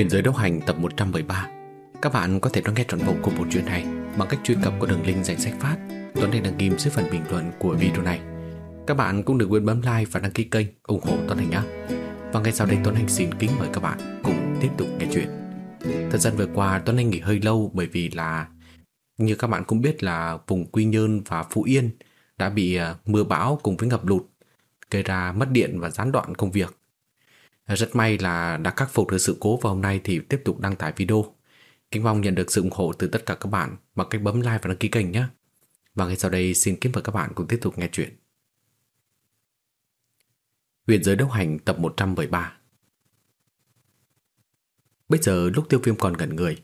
biên giới đấu hành tập 113 Các bạn có thể đón nghe trọn bộ của bộ truyện này bằng cách truy cập qua đường link danh sách phát. Tuấn Anh đăng kim dưới phần bình luận của video này. Các bạn cũng đừng quên bấm like và đăng ký kênh, ủng hộ Tuấn Anh nhé. Và ngay sau đây, Tuấn Anh xin kính mời các bạn cùng tiếp tục nghe chuyện. Thời gian vừa qua, Tuấn Anh nghỉ hơi lâu bởi vì là, như các bạn cũng biết là vùng Quy Nhơn và Phú Yên đã bị à, mưa bão cùng với ngập lụt, gây ra mất điện và gián đoạn công việc rất may là đã khắc phục được sự cố và hôm nay thì tiếp tục đăng tải video. Kính mong nhận được sự ủng hộ từ tất cả các bạn bằng cách bấm like và đăng ký kênh nhé. Và ngay sau đây xin kính mời các bạn cùng tiếp tục nghe chuyện. Huyền giới đấu hành tập 113 Bây giờ lúc tiêu viêm còn gần người,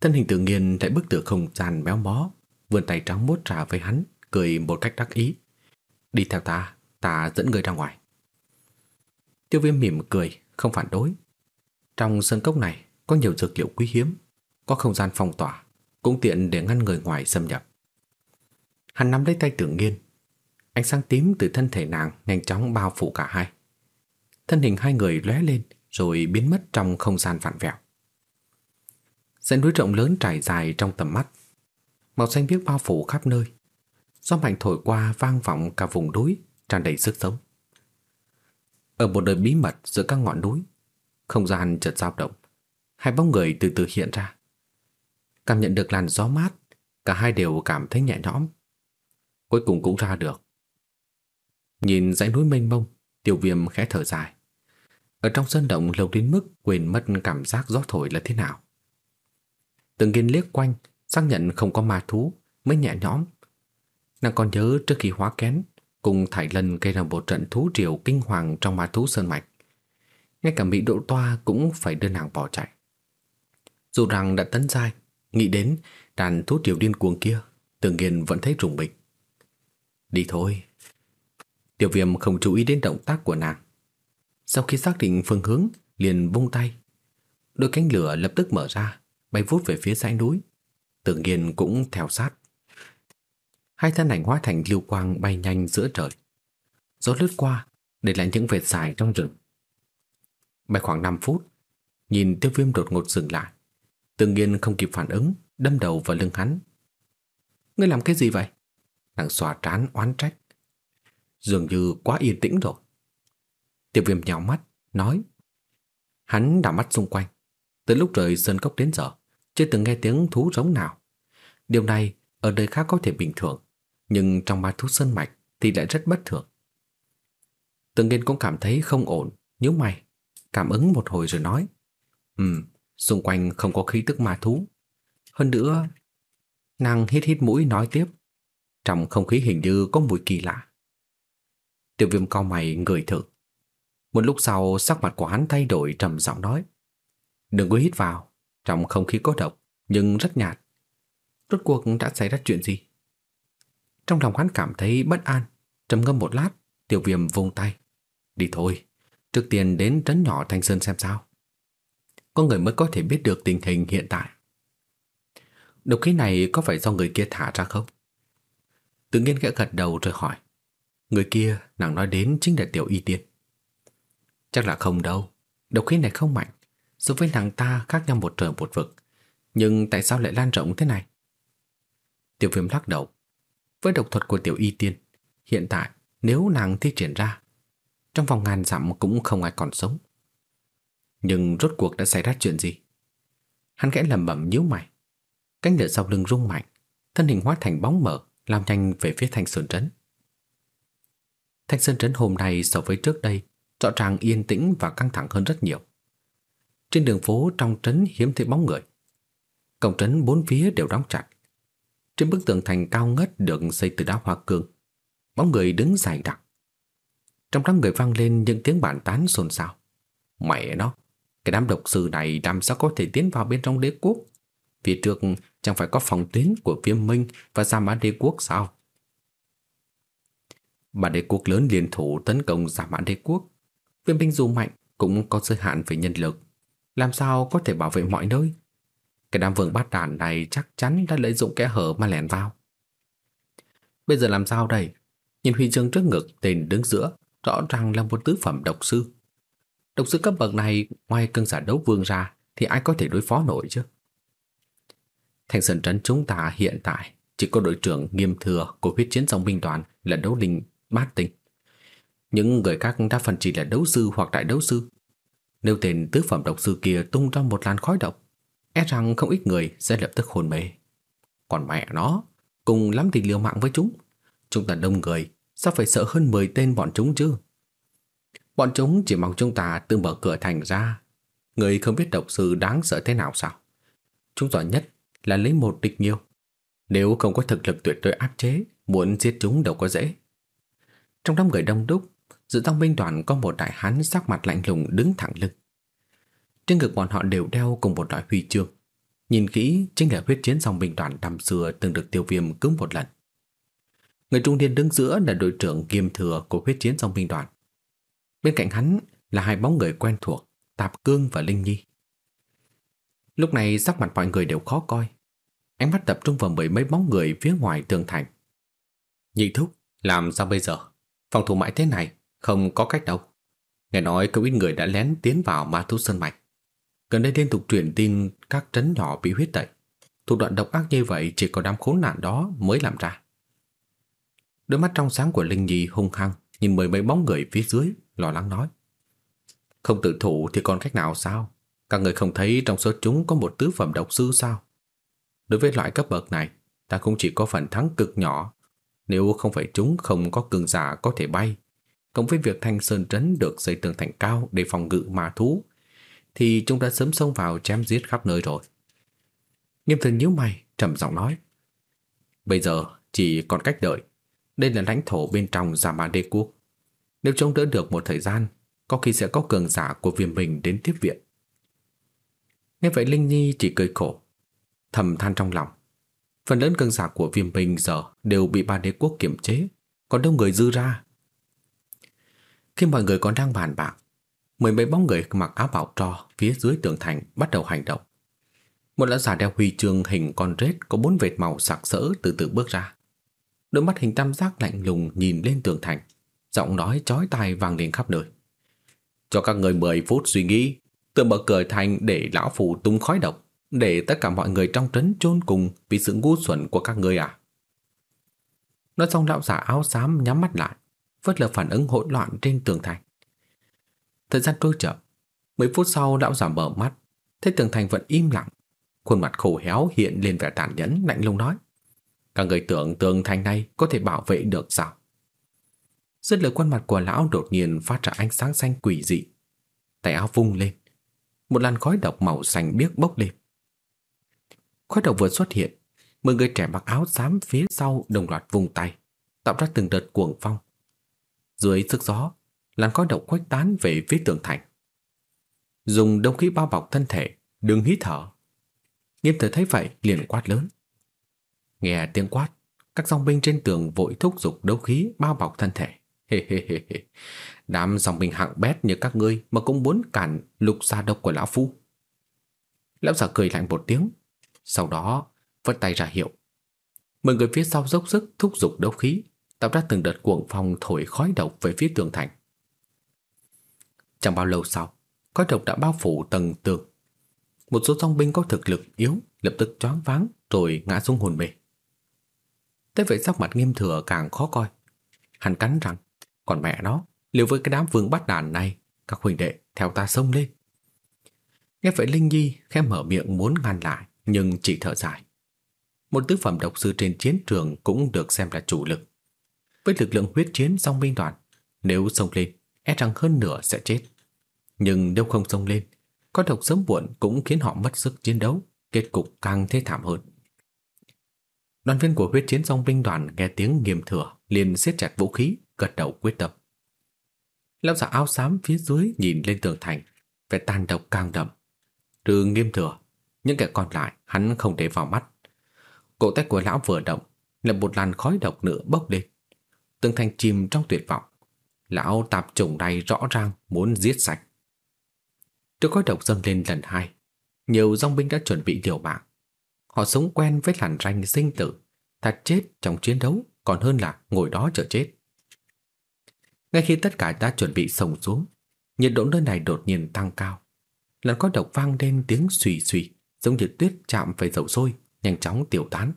thân hình tự nhiên lại bức từ không gian béo mó, vươn tay trắng mốt trả với hắn, cười một cách đắc ý. Đi theo ta, ta dẫn người ra ngoài. Tiêu viêm mỉm cười, không phản đối. Trong sân cốc này có nhiều dược liệu quý hiếm, có không gian phong tỏa, cũng tiện để ngăn người ngoài xâm nhập. Hắn nắm lấy tay Tưởng Nghiên, ánh sáng tím từ thân thể nàng nhanh chóng bao phủ cả hai. Thân hình hai người lóe lên rồi biến mất trong không gian vạn vẹo. Dãy núi rộng lớn trải dài trong tầm mắt, màu xanh biếc bao phủ khắp nơi. Gió mạnh thổi qua vang vọng cả vùng núi, tràn đầy sức sống. Ở một nơi bí mật giữa các ngọn núi, không gian chợt dao động, hai bóng người từ từ hiện ra. Cảm nhận được làn gió mát, cả hai đều cảm thấy nhẹ nhõm. Cuối cùng cũng ra được. Nhìn dãy núi mênh mông, Tiêu Viêm khẽ thở dài. Ở trong sơn động lâu đến mức quên mất cảm giác gió thổi là thế nào. Từng nghiên liếc quanh, xác nhận không có ma thú mới nhẹ nhõm. Nàng còn nhớ trước khi hóa kén, cùng Thải Lân gây ra một trận thú triều kinh hoàng trong ma thú sơn mạch. Ngay cả Mỹ Độ Toa cũng phải đưa nàng bỏ chạy. Dù rằng đã tấn giai, nghĩ đến đàn thú triều điên cuồng kia, Tưởng Nghiên vẫn thấy rùng bịch. Đi thôi. Tiểu Viêm không chú ý đến động tác của nàng. Sau khi xác định phương hướng, liền vung tay. Đôi cánh lửa lập tức mở ra, bay vút về phía dãy núi. Tưởng Nghiên cũng theo sát. Hai thân ảnh hóa thành lưu quang bay nhanh giữa trời. Gió lướt qua, để lại những vệt dài trong rừng. Bay khoảng 5 phút, nhìn tiêu viêm đột ngột dừng lại. Tự nhiên không kịp phản ứng, đâm đầu vào lưng hắn. Ngươi làm cái gì vậy? Nàng xòa trán oán trách. Dường như quá yên tĩnh rồi. Tiêu viêm nhào mắt, nói. Hắn đảo mắt xung quanh. Từ lúc rời sơn cốc đến giờ, chưa từng nghe tiếng thú giống nào. Điều này ở nơi khác có thể bình thường, nhưng trong ma thú sơn mạch thì lại rất bất thường. Tương nghiên cũng cảm thấy không ổn, nhíu mày, cảm ứng một hồi rồi nói, Ừm, xung quanh không có khí tức ma thú. Hơn nữa, nàng hít hít mũi nói tiếp, trong không khí hình như có mùi kỳ lạ. Tiểu viêm cao mày ngửi thử. Một lúc sau sắc mặt của hắn thay đổi trầm giọng nói, Đừng có hít vào, trong không khí có độc, nhưng rất nhạt. Rốt cuộc đã xảy ra chuyện gì? Trong lòng hắn cảm thấy bất an, trầm ngâm một lát, tiểu viêm vung tay. Đi thôi, trước tiên đến trấn nhỏ Thanh Sơn xem sao. Có người mới có thể biết được tình hình hiện tại. Độc khí này có phải do người kia thả ra không? Tự nhiên gã gật đầu rồi hỏi. Người kia nàng nói đến chính là tiểu y tiên. Chắc là không đâu. Độc khí này không mạnh. So với nàng ta khác nhau một trời một vực. Nhưng tại sao lại lan rộng thế này? Tiểu viêm lắc đầu. Với độc thuật của tiểu y tiên, hiện tại nếu nàng thi triển ra, trong vòng ngàn dặm cũng không ai còn sống. Nhưng rốt cuộc đã xảy ra chuyện gì? Hắn khẽ lầm bẩm nhíu mày. Cánh lửa sau lưng rung mạnh, thân hình hóa thành bóng mờ, lao nhanh về phía Thanh Sơn Trấn. Thanh Sơn Trấn hôm nay so với trước đây, rõ ràng yên tĩnh và căng thẳng hơn rất nhiều. Trên đường phố trong trấn hiếm thấy bóng người. Cổng trấn bốn phía đều đóng chặt, trên bức tường thành cao ngất được xây từ đá hoa cương, bóng người đứng dài đặc. Trong đám người vang lên những tiếng bàn tán xôn xao. Mẹ nó, cái đám độc sư này làm sao có thể tiến vào bên trong đế quốc? Phía trước chẳng phải có phòng tuyến của viêm minh và Gia Mã đế quốc sao? mà đế quốc lớn liên thủ tấn công giả Mã đế quốc. Viêm minh dù mạnh cũng có giới hạn về nhân lực. Làm sao có thể bảo vệ mọi nơi? Cái đám vương bát đàn này chắc chắn đã lợi dụng kẽ hở mà lẻn vào. Bây giờ làm sao đây? Nhìn huy chương trước ngực tên đứng giữa, rõ ràng là một tứ phẩm độc sư. Độc sư cấp bậc này ngoài cương giả đấu vương ra, thì ai có thể đối phó nổi chứ? Thành sân Trấn chúng ta hiện tại chỉ có đội trưởng nghiêm thừa của huyết chiến dòng binh đoàn là đấu linh bát tinh. Những người khác đa phần chỉ là đấu sư hoặc đại đấu sư. Nếu tên tứ phẩm độc sư kia tung ra một làn khói độc, e rằng không ít người sẽ lập tức hồn mê. Còn mẹ nó, cùng lắm thì liều mạng với chúng. Chúng ta đông người, sao phải sợ hơn 10 tên bọn chúng chứ? Bọn chúng chỉ mong chúng ta tự mở cửa thành ra. Người không biết độc sư đáng sợ thế nào sao? Chúng giỏi nhất là lấy một địch nhiều. Nếu không có thực lực tuyệt đối áp chế, muốn giết chúng đâu có dễ. Trong đám người đông đúc, giữa tăng binh đoàn có một đại hán sắc mặt lạnh lùng đứng thẳng lưng. Trên ngực bọn họ đều đeo cùng một loại huy chương. Nhìn kỹ chính là huyết chiến dòng binh đoàn năm xưa từng được tiêu viêm cứu một lần. Người trung niên đứng giữa là đội trưởng kiêm thừa của huyết chiến dòng binh đoàn. Bên cạnh hắn là hai bóng người quen thuộc, Tạp Cương và Linh Nhi. Lúc này sắc mặt mọi người đều khó coi. Ánh mắt tập trung vào mười mấy bóng người phía ngoài tường thành. Nhị thúc, làm sao bây giờ? Phòng thủ mãi thế này, không có cách đâu. Nghe nói có ít người đã lén tiến vào ma thú sơn mạch. Gần đây liên tục truyền tin các trấn nhỏ bị huyết tẩy. Thủ đoạn độc ác như vậy chỉ có đám khốn nạn đó mới làm ra. Đôi mắt trong sáng của Linh Nhi hung hăng nhìn mười mấy bóng người phía dưới, lo lắng nói. Không tự thủ thì còn cách nào sao? Các người không thấy trong số chúng có một tứ phẩm độc sư sao? Đối với loại cấp bậc này, ta cũng chỉ có phần thắng cực nhỏ. Nếu không phải chúng không có cường giả có thể bay, cộng với việc thanh sơn trấn được xây tường thành cao để phòng ngự ma thú, thì chúng đã sớm xông vào chém giết khắp nơi rồi. Nghiêm thần nhíu mày, trầm giọng nói. Bây giờ chỉ còn cách đợi. Đây là lãnh thổ bên trong Giả Ma Đế Quốc. Nếu chống đỡ được một thời gian, có khi sẽ có cường giả của viêm mình đến tiếp viện. Nghe vậy Linh Nhi chỉ cười khổ, thầm than trong lòng. Phần lớn cường giả của viêm mình giờ đều bị ba đế quốc kiểm chế, còn đâu người dư ra. Khi mọi người còn đang bàn bạc, mười mấy bóng người mặc áo bảo trò phía dưới tường thành bắt đầu hành động. Một lão già đeo huy chương hình con rết có bốn vệt màu sặc sỡ từ từ bước ra. Đôi mắt hình tam giác lạnh lùng nhìn lên tường thành, giọng nói chói tai vang lên khắp nơi. Cho các người 10 phút suy nghĩ, tự mở cửa thành để lão phù tung khói độc, để tất cả mọi người trong trấn chôn cùng vì sự ngu xuẩn của các người à? Nói xong lão giả áo xám nhắm mắt lại, vất lờ phản ứng hỗn loạn trên tường thành. Thời gian trôi chậm, mấy phút sau lão giảm mở mắt, thấy tường thành vẫn im lặng, khuôn mặt khổ héo hiện lên vẻ tàn nhẫn lạnh lùng nói: "Các người tưởng tường thành này có thể bảo vệ được sao?" Dứt lời khuôn mặt của lão đột nhiên phát ra ánh sáng xanh quỷ dị. Tay áo vung lên, một làn khói độc màu xanh biếc bốc lên. Khói độc vừa xuất hiện, mười người trẻ mặc áo xám phía sau đồng loạt vùng tay, tạo ra từng đợt cuồng phong. Dưới sức gió, làn khói độc khuếch tán về phía tường thành. Dùng đông khí bao bọc thân thể, đừng hít thở. Nghiêm thời thấy vậy liền quát lớn. Nghe tiếng quát, các dòng binh trên tường vội thúc giục đấu khí bao bọc thân thể. Hê hê hê hê. Đám dòng binh hạng bét như các ngươi mà cũng muốn cản lục gia độc của lão phu. Lão giả cười lạnh một tiếng, sau đó vất tay ra hiệu. Mọi người phía sau dốc sức thúc giục đấu khí, tạo ra từng đợt cuồng phong thổi khói độc về phía tường thành. Chẳng bao lâu sau, khói độc đã bao phủ tầng tường. Một số song binh có thực lực yếu lập tức choáng váng rồi ngã xuống hồn mê. Thế vậy sắc mặt nghiêm thừa càng khó coi. Hắn cắn răng, còn mẹ nó, liều với cái đám vương bắt đàn này, các huynh đệ theo ta xông lên. Nghe vậy Linh Nhi khẽ mở miệng muốn ngăn lại, nhưng chỉ thở dài. Một tứ phẩm độc sư trên chiến trường cũng được xem là chủ lực. Với lực lượng huyết chiến song binh đoàn, nếu xông lên, e rằng hơn nửa sẽ chết. Nhưng nếu không xông lên, có độc sớm muộn cũng khiến họ mất sức chiến đấu, kết cục càng thê thảm hơn. Đoàn viên của huyết chiến song binh đoàn nghe tiếng nghiêm thừa, liền siết chặt vũ khí, gật đầu quyết tâm. Lão giả áo xám phía dưới nhìn lên tường thành, vẻ tàn độc càng đậm. Trừ nghiêm thừa, những kẻ còn lại hắn không để vào mắt. Cổ tay của lão vừa động, là một làn khói độc nữa bốc lên. Tường thành chìm trong tuyệt vọng. Lão tạp chủng này rõ ràng muốn giết sạch. Trước khói độc dâng lên lần hai, nhiều dòng binh đã chuẩn bị liều mạng. Họ sống quen với làn ranh sinh tử, thật chết trong chiến đấu còn hơn là ngồi đó chờ chết. Ngay khi tất cả đã chuẩn bị sổng xuống, nhiệt độ nơi này đột nhiên tăng cao. lần có độc vang lên tiếng xùy xùy, giống như tuyết chạm phải dầu sôi, nhanh chóng tiêu tán.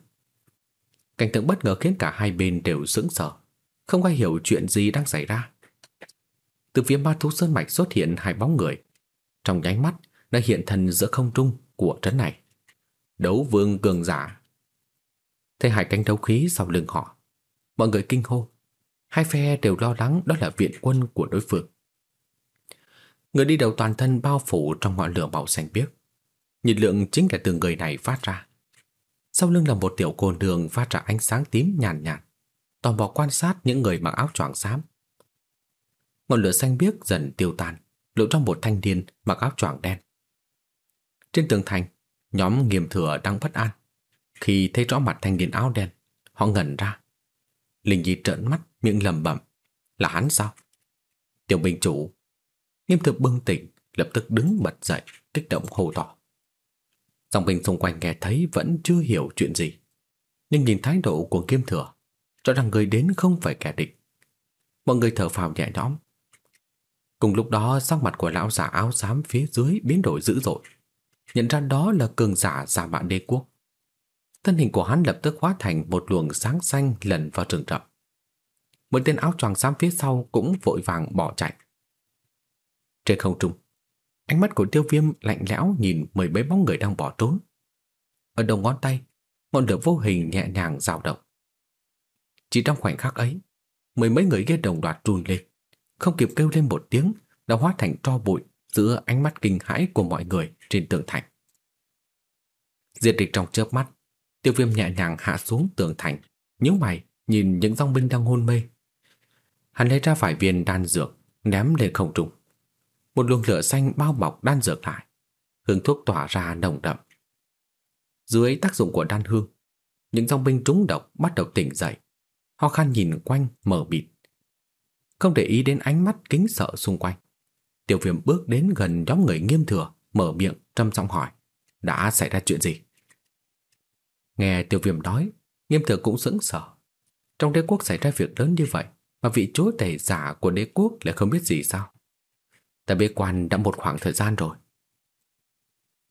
Cảnh tượng bất ngờ khiến cả hai bên đều sững sờ, không ai hiểu chuyện gì đang xảy ra. Từ phía ma thú sơn mạch xuất hiện hai bóng người, trong nháy mắt đã hiện thân giữa không trung của trấn này. Đấu vương cường giả. Thấy hai cánh đấu khí sau lưng họ, mọi người kinh hô. Hai phe đều lo lắng đó là viện quân của đối phương. Người đi đầu toàn thân bao phủ trong ngọn lửa màu xanh biếc. Nhiệt lượng chính là từ người này phát ra. Sau lưng là một tiểu cồn đường phát ra ánh sáng tím nhàn nhạt, nhạt, tò mò quan sát những người mặc áo choàng xám. Ngọn lửa xanh biếc dần tiêu tan, lộ trong một thanh niên mặc áo choàng đen. Trên tường thành, nhóm nghiêm thừa đang bất an. Khi thấy rõ mặt thanh niên áo đen, họ ngẩn ra. Linh Nhi trợn mắt, miệng lẩm bẩm, là hắn sao? Tiểu Minh chủ, nghiêm thừa bưng tỉnh, lập tức đứng bật dậy, kích động hô to. Dòng binh xung quanh nghe thấy vẫn chưa hiểu chuyện gì. Nhưng nhìn thái độ của Nghiêm Thừa, cho rằng người đến không phải kẻ địch. Mọi người thở phào nhẹ nhõm. Cùng lúc đó sắc mặt của lão giả áo xám phía dưới biến đổi dữ dội. Nhận ra đó là cường giả giả mạn đế quốc. Thân hình của hắn lập tức hóa thành một luồng sáng xanh lần vào trường rậm. Một tên áo choàng xám phía sau cũng vội vàng bỏ chạy. Trên không trung, ánh mắt của tiêu viêm lạnh lẽo nhìn mười mấy bóng người đang bỏ trốn. Ở đầu ngón tay, ngọn lửa vô hình nhẹ nhàng dao động. Chỉ trong khoảnh khắc ấy, mười mấy người kia đồng loạt trùn lên, không kịp kêu lên một tiếng đã hóa thành tro bụi giữa ánh mắt kinh hãi của mọi người trên tường thành. Diệt địch trong chớp mắt, tiêu viêm nhẹ nhàng hạ xuống tường thành, nhíu mày nhìn những dòng binh đang hôn mê. Hắn lấy ra vài viên đan dược, ném lên không trung. Một luồng lửa xanh bao bọc đan dược lại, hương thuốc tỏa ra nồng đậm. Dưới tác dụng của đan hương, những dòng binh trúng độc bắt đầu tỉnh dậy. Ho khan nhìn quanh mở bịt. Không để ý đến ánh mắt kính sợ xung quanh. Tiểu viêm bước đến gần nhóm người nghiêm thừa, mở miệng trầm giọng hỏi. Đã xảy ra chuyện gì? Nghe tiểu viêm nói, nghiêm thừa cũng sững sờ. Trong đế quốc xảy ra việc lớn như vậy, mà vị chúa tể giả của đế quốc lại không biết gì sao? Ta bế quan đã một khoảng thời gian rồi.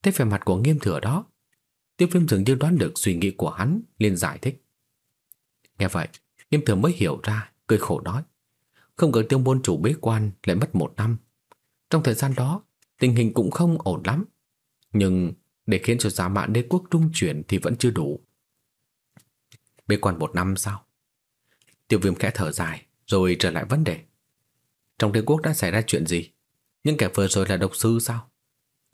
Thế vẻ mặt của nghiêm thừa đó, tiêu viêm dường như đoán được suy nghĩ của hắn, liền giải thích. Nghe vậy, nghiêm thừa mới hiểu ra, cười khổ nói. Không ngờ tiêu môn chủ bế quan lại mất một năm. Trong thời gian đó, tình hình cũng không ổn lắm. Nhưng để khiến cho giả mạn đế quốc trung chuyển thì vẫn chưa đủ. Bế quan một năm sao? Tiêu viêm khẽ thở dài, rồi trở lại vấn đề. Trong đế quốc đã xảy ra chuyện gì? Những kẻ vừa rồi là độc sư sao?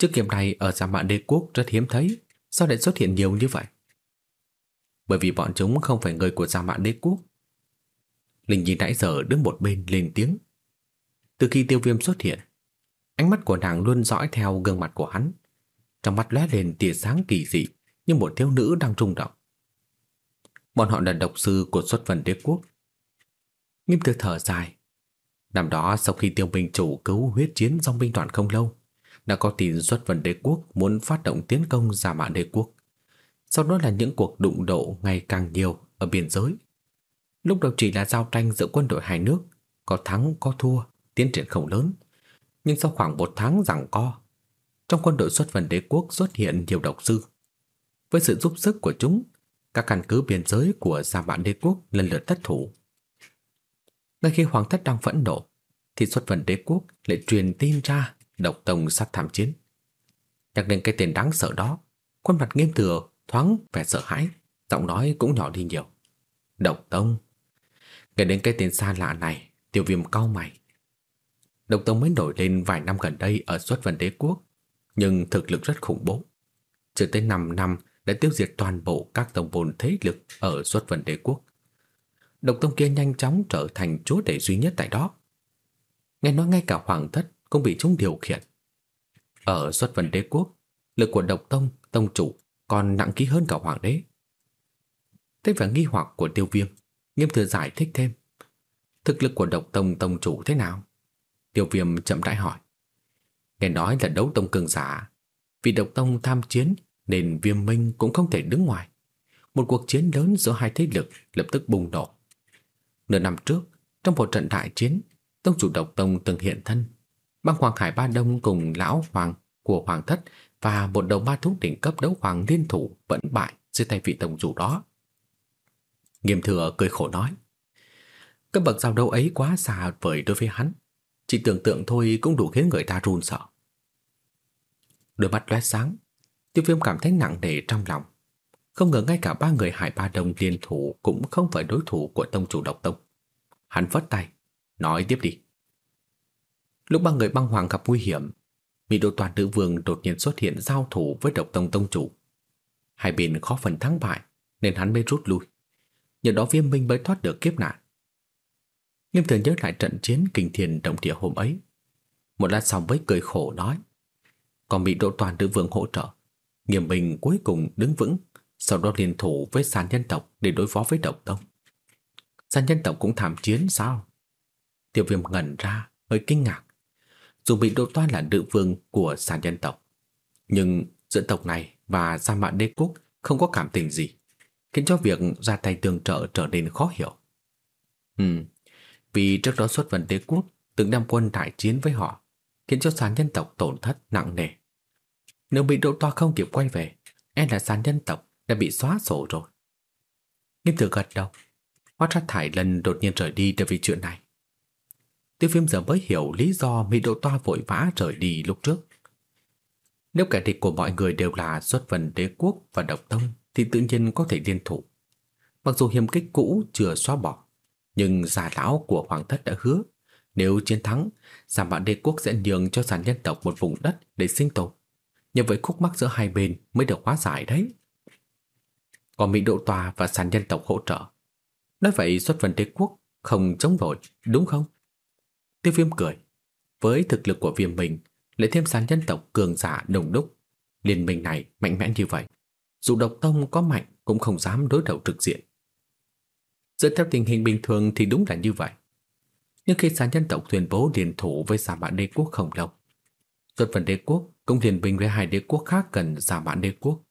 trước kiếm này ở giả mạn đế quốc rất hiếm thấy, sao lại xuất hiện nhiều như vậy? Bởi vì bọn chúng không phải người của giả mạn đế quốc. Linh Nhi nãy giờ đứng một bên lên tiếng. Từ khi tiêu viêm xuất hiện, ánh mắt của nàng luôn dõi theo gương mặt của hắn. Trong mắt lóe lên tia sáng kỳ dị như một thiếu nữ đang rung động. Bọn họ là độc sư của xuất vần đế quốc. Nghiêm tư thở dài. Năm đó sau khi tiêu minh chủ cứu huyết chiến dòng binh đoàn không lâu, đã có tin xuất vần đế quốc muốn phát động tiến công giả Mạn đế quốc. Sau đó là những cuộc đụng độ ngày càng nhiều ở biên giới. Lúc đầu chỉ là giao tranh giữa quân đội hai nước, có thắng có thua, tiến triển không lớn. Nhưng sau khoảng một tháng giằng co, trong quân đội xuất vần đế quốc xuất hiện nhiều độc sư. Với sự giúp sức của chúng, các căn cứ biên giới của Gia Vạn Đế quốc lần lượt thất thủ. Ngay khi hoàng thất đang phẫn nộ, thì xuất vần đế quốc lại truyền tin ra độc tông sát thảm chiến. Nhắc đến cái tên đáng sợ đó, khuôn mặt nghiêm thừa thoáng vẻ sợ hãi, giọng nói cũng nhỏ đi nhiều. Độc tông. Nghe đến cái tên xa lạ này, tiêu viêm cau mày. Độc tông mới nổi lên vài năm gần đây ở xuất vần đế quốc, nhưng thực lực rất khủng bố. Chưa tới 5 năm đã tiêu diệt toàn bộ các tổng bồn thế lực ở xuất vần đế quốc. Độc tông kia nhanh chóng trở thành chúa tể duy nhất tại đó. Nghe nói ngay cả hoàng thất cũng bị chúng điều khiển. Ở xuất vần đế quốc, lực của độc tông, tông chủ còn nặng ký hơn cả hoàng đế. Thế vẻ nghi hoặc của tiêu viêm, nghiêm thừa giải thích thêm. Thực lực của độc tông tông chủ thế nào? Tiêu viêm chậm rãi hỏi. Nghe nói là đấu tông cường giả, vì độc tông tham chiến nên viêm minh cũng không thể đứng ngoài. Một cuộc chiến lớn giữa hai thế lực lập tức bùng nổ. Nửa năm trước, trong một trận đại chiến, tông chủ độc tông từng hiện thân. Băng Hoàng Hải Ba Đông cùng Lão Hoàng của hoàng thất và một đầu ma thú đỉnh cấp đấu hoàng liên thủ vẫn bại dưới tay vị tổng chủ đó. Nghiêm thừa cười khổ nói. Cấp bậc giao đấu ấy quá xa vời đối với hắn. Chỉ tưởng tượng thôi cũng đủ khiến người ta run sợ. Đôi mắt lóe sáng, tiêu viêm cảm thấy nặng nề trong lòng. Không ngờ ngay cả ba người hải ba đồng liên thủ cũng không phải đối thủ của tông chủ độc tông. Hắn vất tay, nói tiếp đi. Lúc ba người băng hoàng gặp nguy hiểm, Mỹ Đô Toàn Nữ Vương đột nhiên xuất hiện giao thủ với độc tông tông chủ. Hai bên khó phần thắng bại, nên hắn mới rút lui. Nhờ đó viêm minh mới thoát được kiếp nạn. Nghiêm thường nhớ lại trận chiến kinh thiền động địa hôm ấy. Một lát sau mới cười khổ nói. Còn bị độ Toàn Nữ Vương hỗ trợ. Nghiêm minh cuối cùng đứng vững, sau đó liên thủ với sàn nhân tộc để đối phó với độc tông. Sàn nhân tộc cũng thảm chiến sao? Tiêu viêm ngẩn ra, hơi kinh ngạc. Dù bị độ Toan là nữ vương của sàn nhân tộc, nhưng giữa tộc này và Sa Mạn Đế Quốc không có cảm tình gì, khiến cho việc ra tay tương trợ trở nên khó hiểu. Ừ, vì trước đó xuất vấn đế quốc từng đem quân đại chiến với họ, khiến cho sàn nhân tộc tổn thất nặng nề. Nếu bị độ Toa không kịp quay về, e là sàn nhân tộc đã bị xóa sổ rồi. Nghiêm tử gật đầu, hóa ra Thải lần đột nhiên rời đi để vì chuyện này. Tiêu phim giờ mới hiểu lý do Mỹ Độ Toa vội vã rời đi lúc trước. Nếu kẻ địch của mọi người đều là xuất vần đế quốc và độc tông thì tự nhiên có thể liên thủ. Mặc dù hiểm kích cũ chưa xóa bỏ, nhưng già lão của hoàng thất đã hứa nếu chiến thắng, giảm bản đế quốc sẽ nhường cho sản nhân tộc một vùng đất để sinh tồn. Như vậy khúc mắc giữa hai bên mới được hóa giải đấy. Còn Mỹ Độ Tòa và sản nhân tộc hỗ trợ. Nói vậy xuất phần đế quốc không chống nổi, đúng không? Tiêu viêm cười. Với thực lực của viêm mình, lại thêm sản nhân tộc cường giả đồng đúc. Liên minh này mạnh mẽ như vậy. Dù độc tông có mạnh cũng không dám đối đầu trực diện. Dựa theo tình hình bình thường thì đúng là như vậy. Nhưng khi xã nhân tộc tuyên bố liên thủ với giả mạn đế quốc không lâu, Xuất phần đế quốc cũng liên minh với hai đế quốc khác cần giả mạn đế quốc.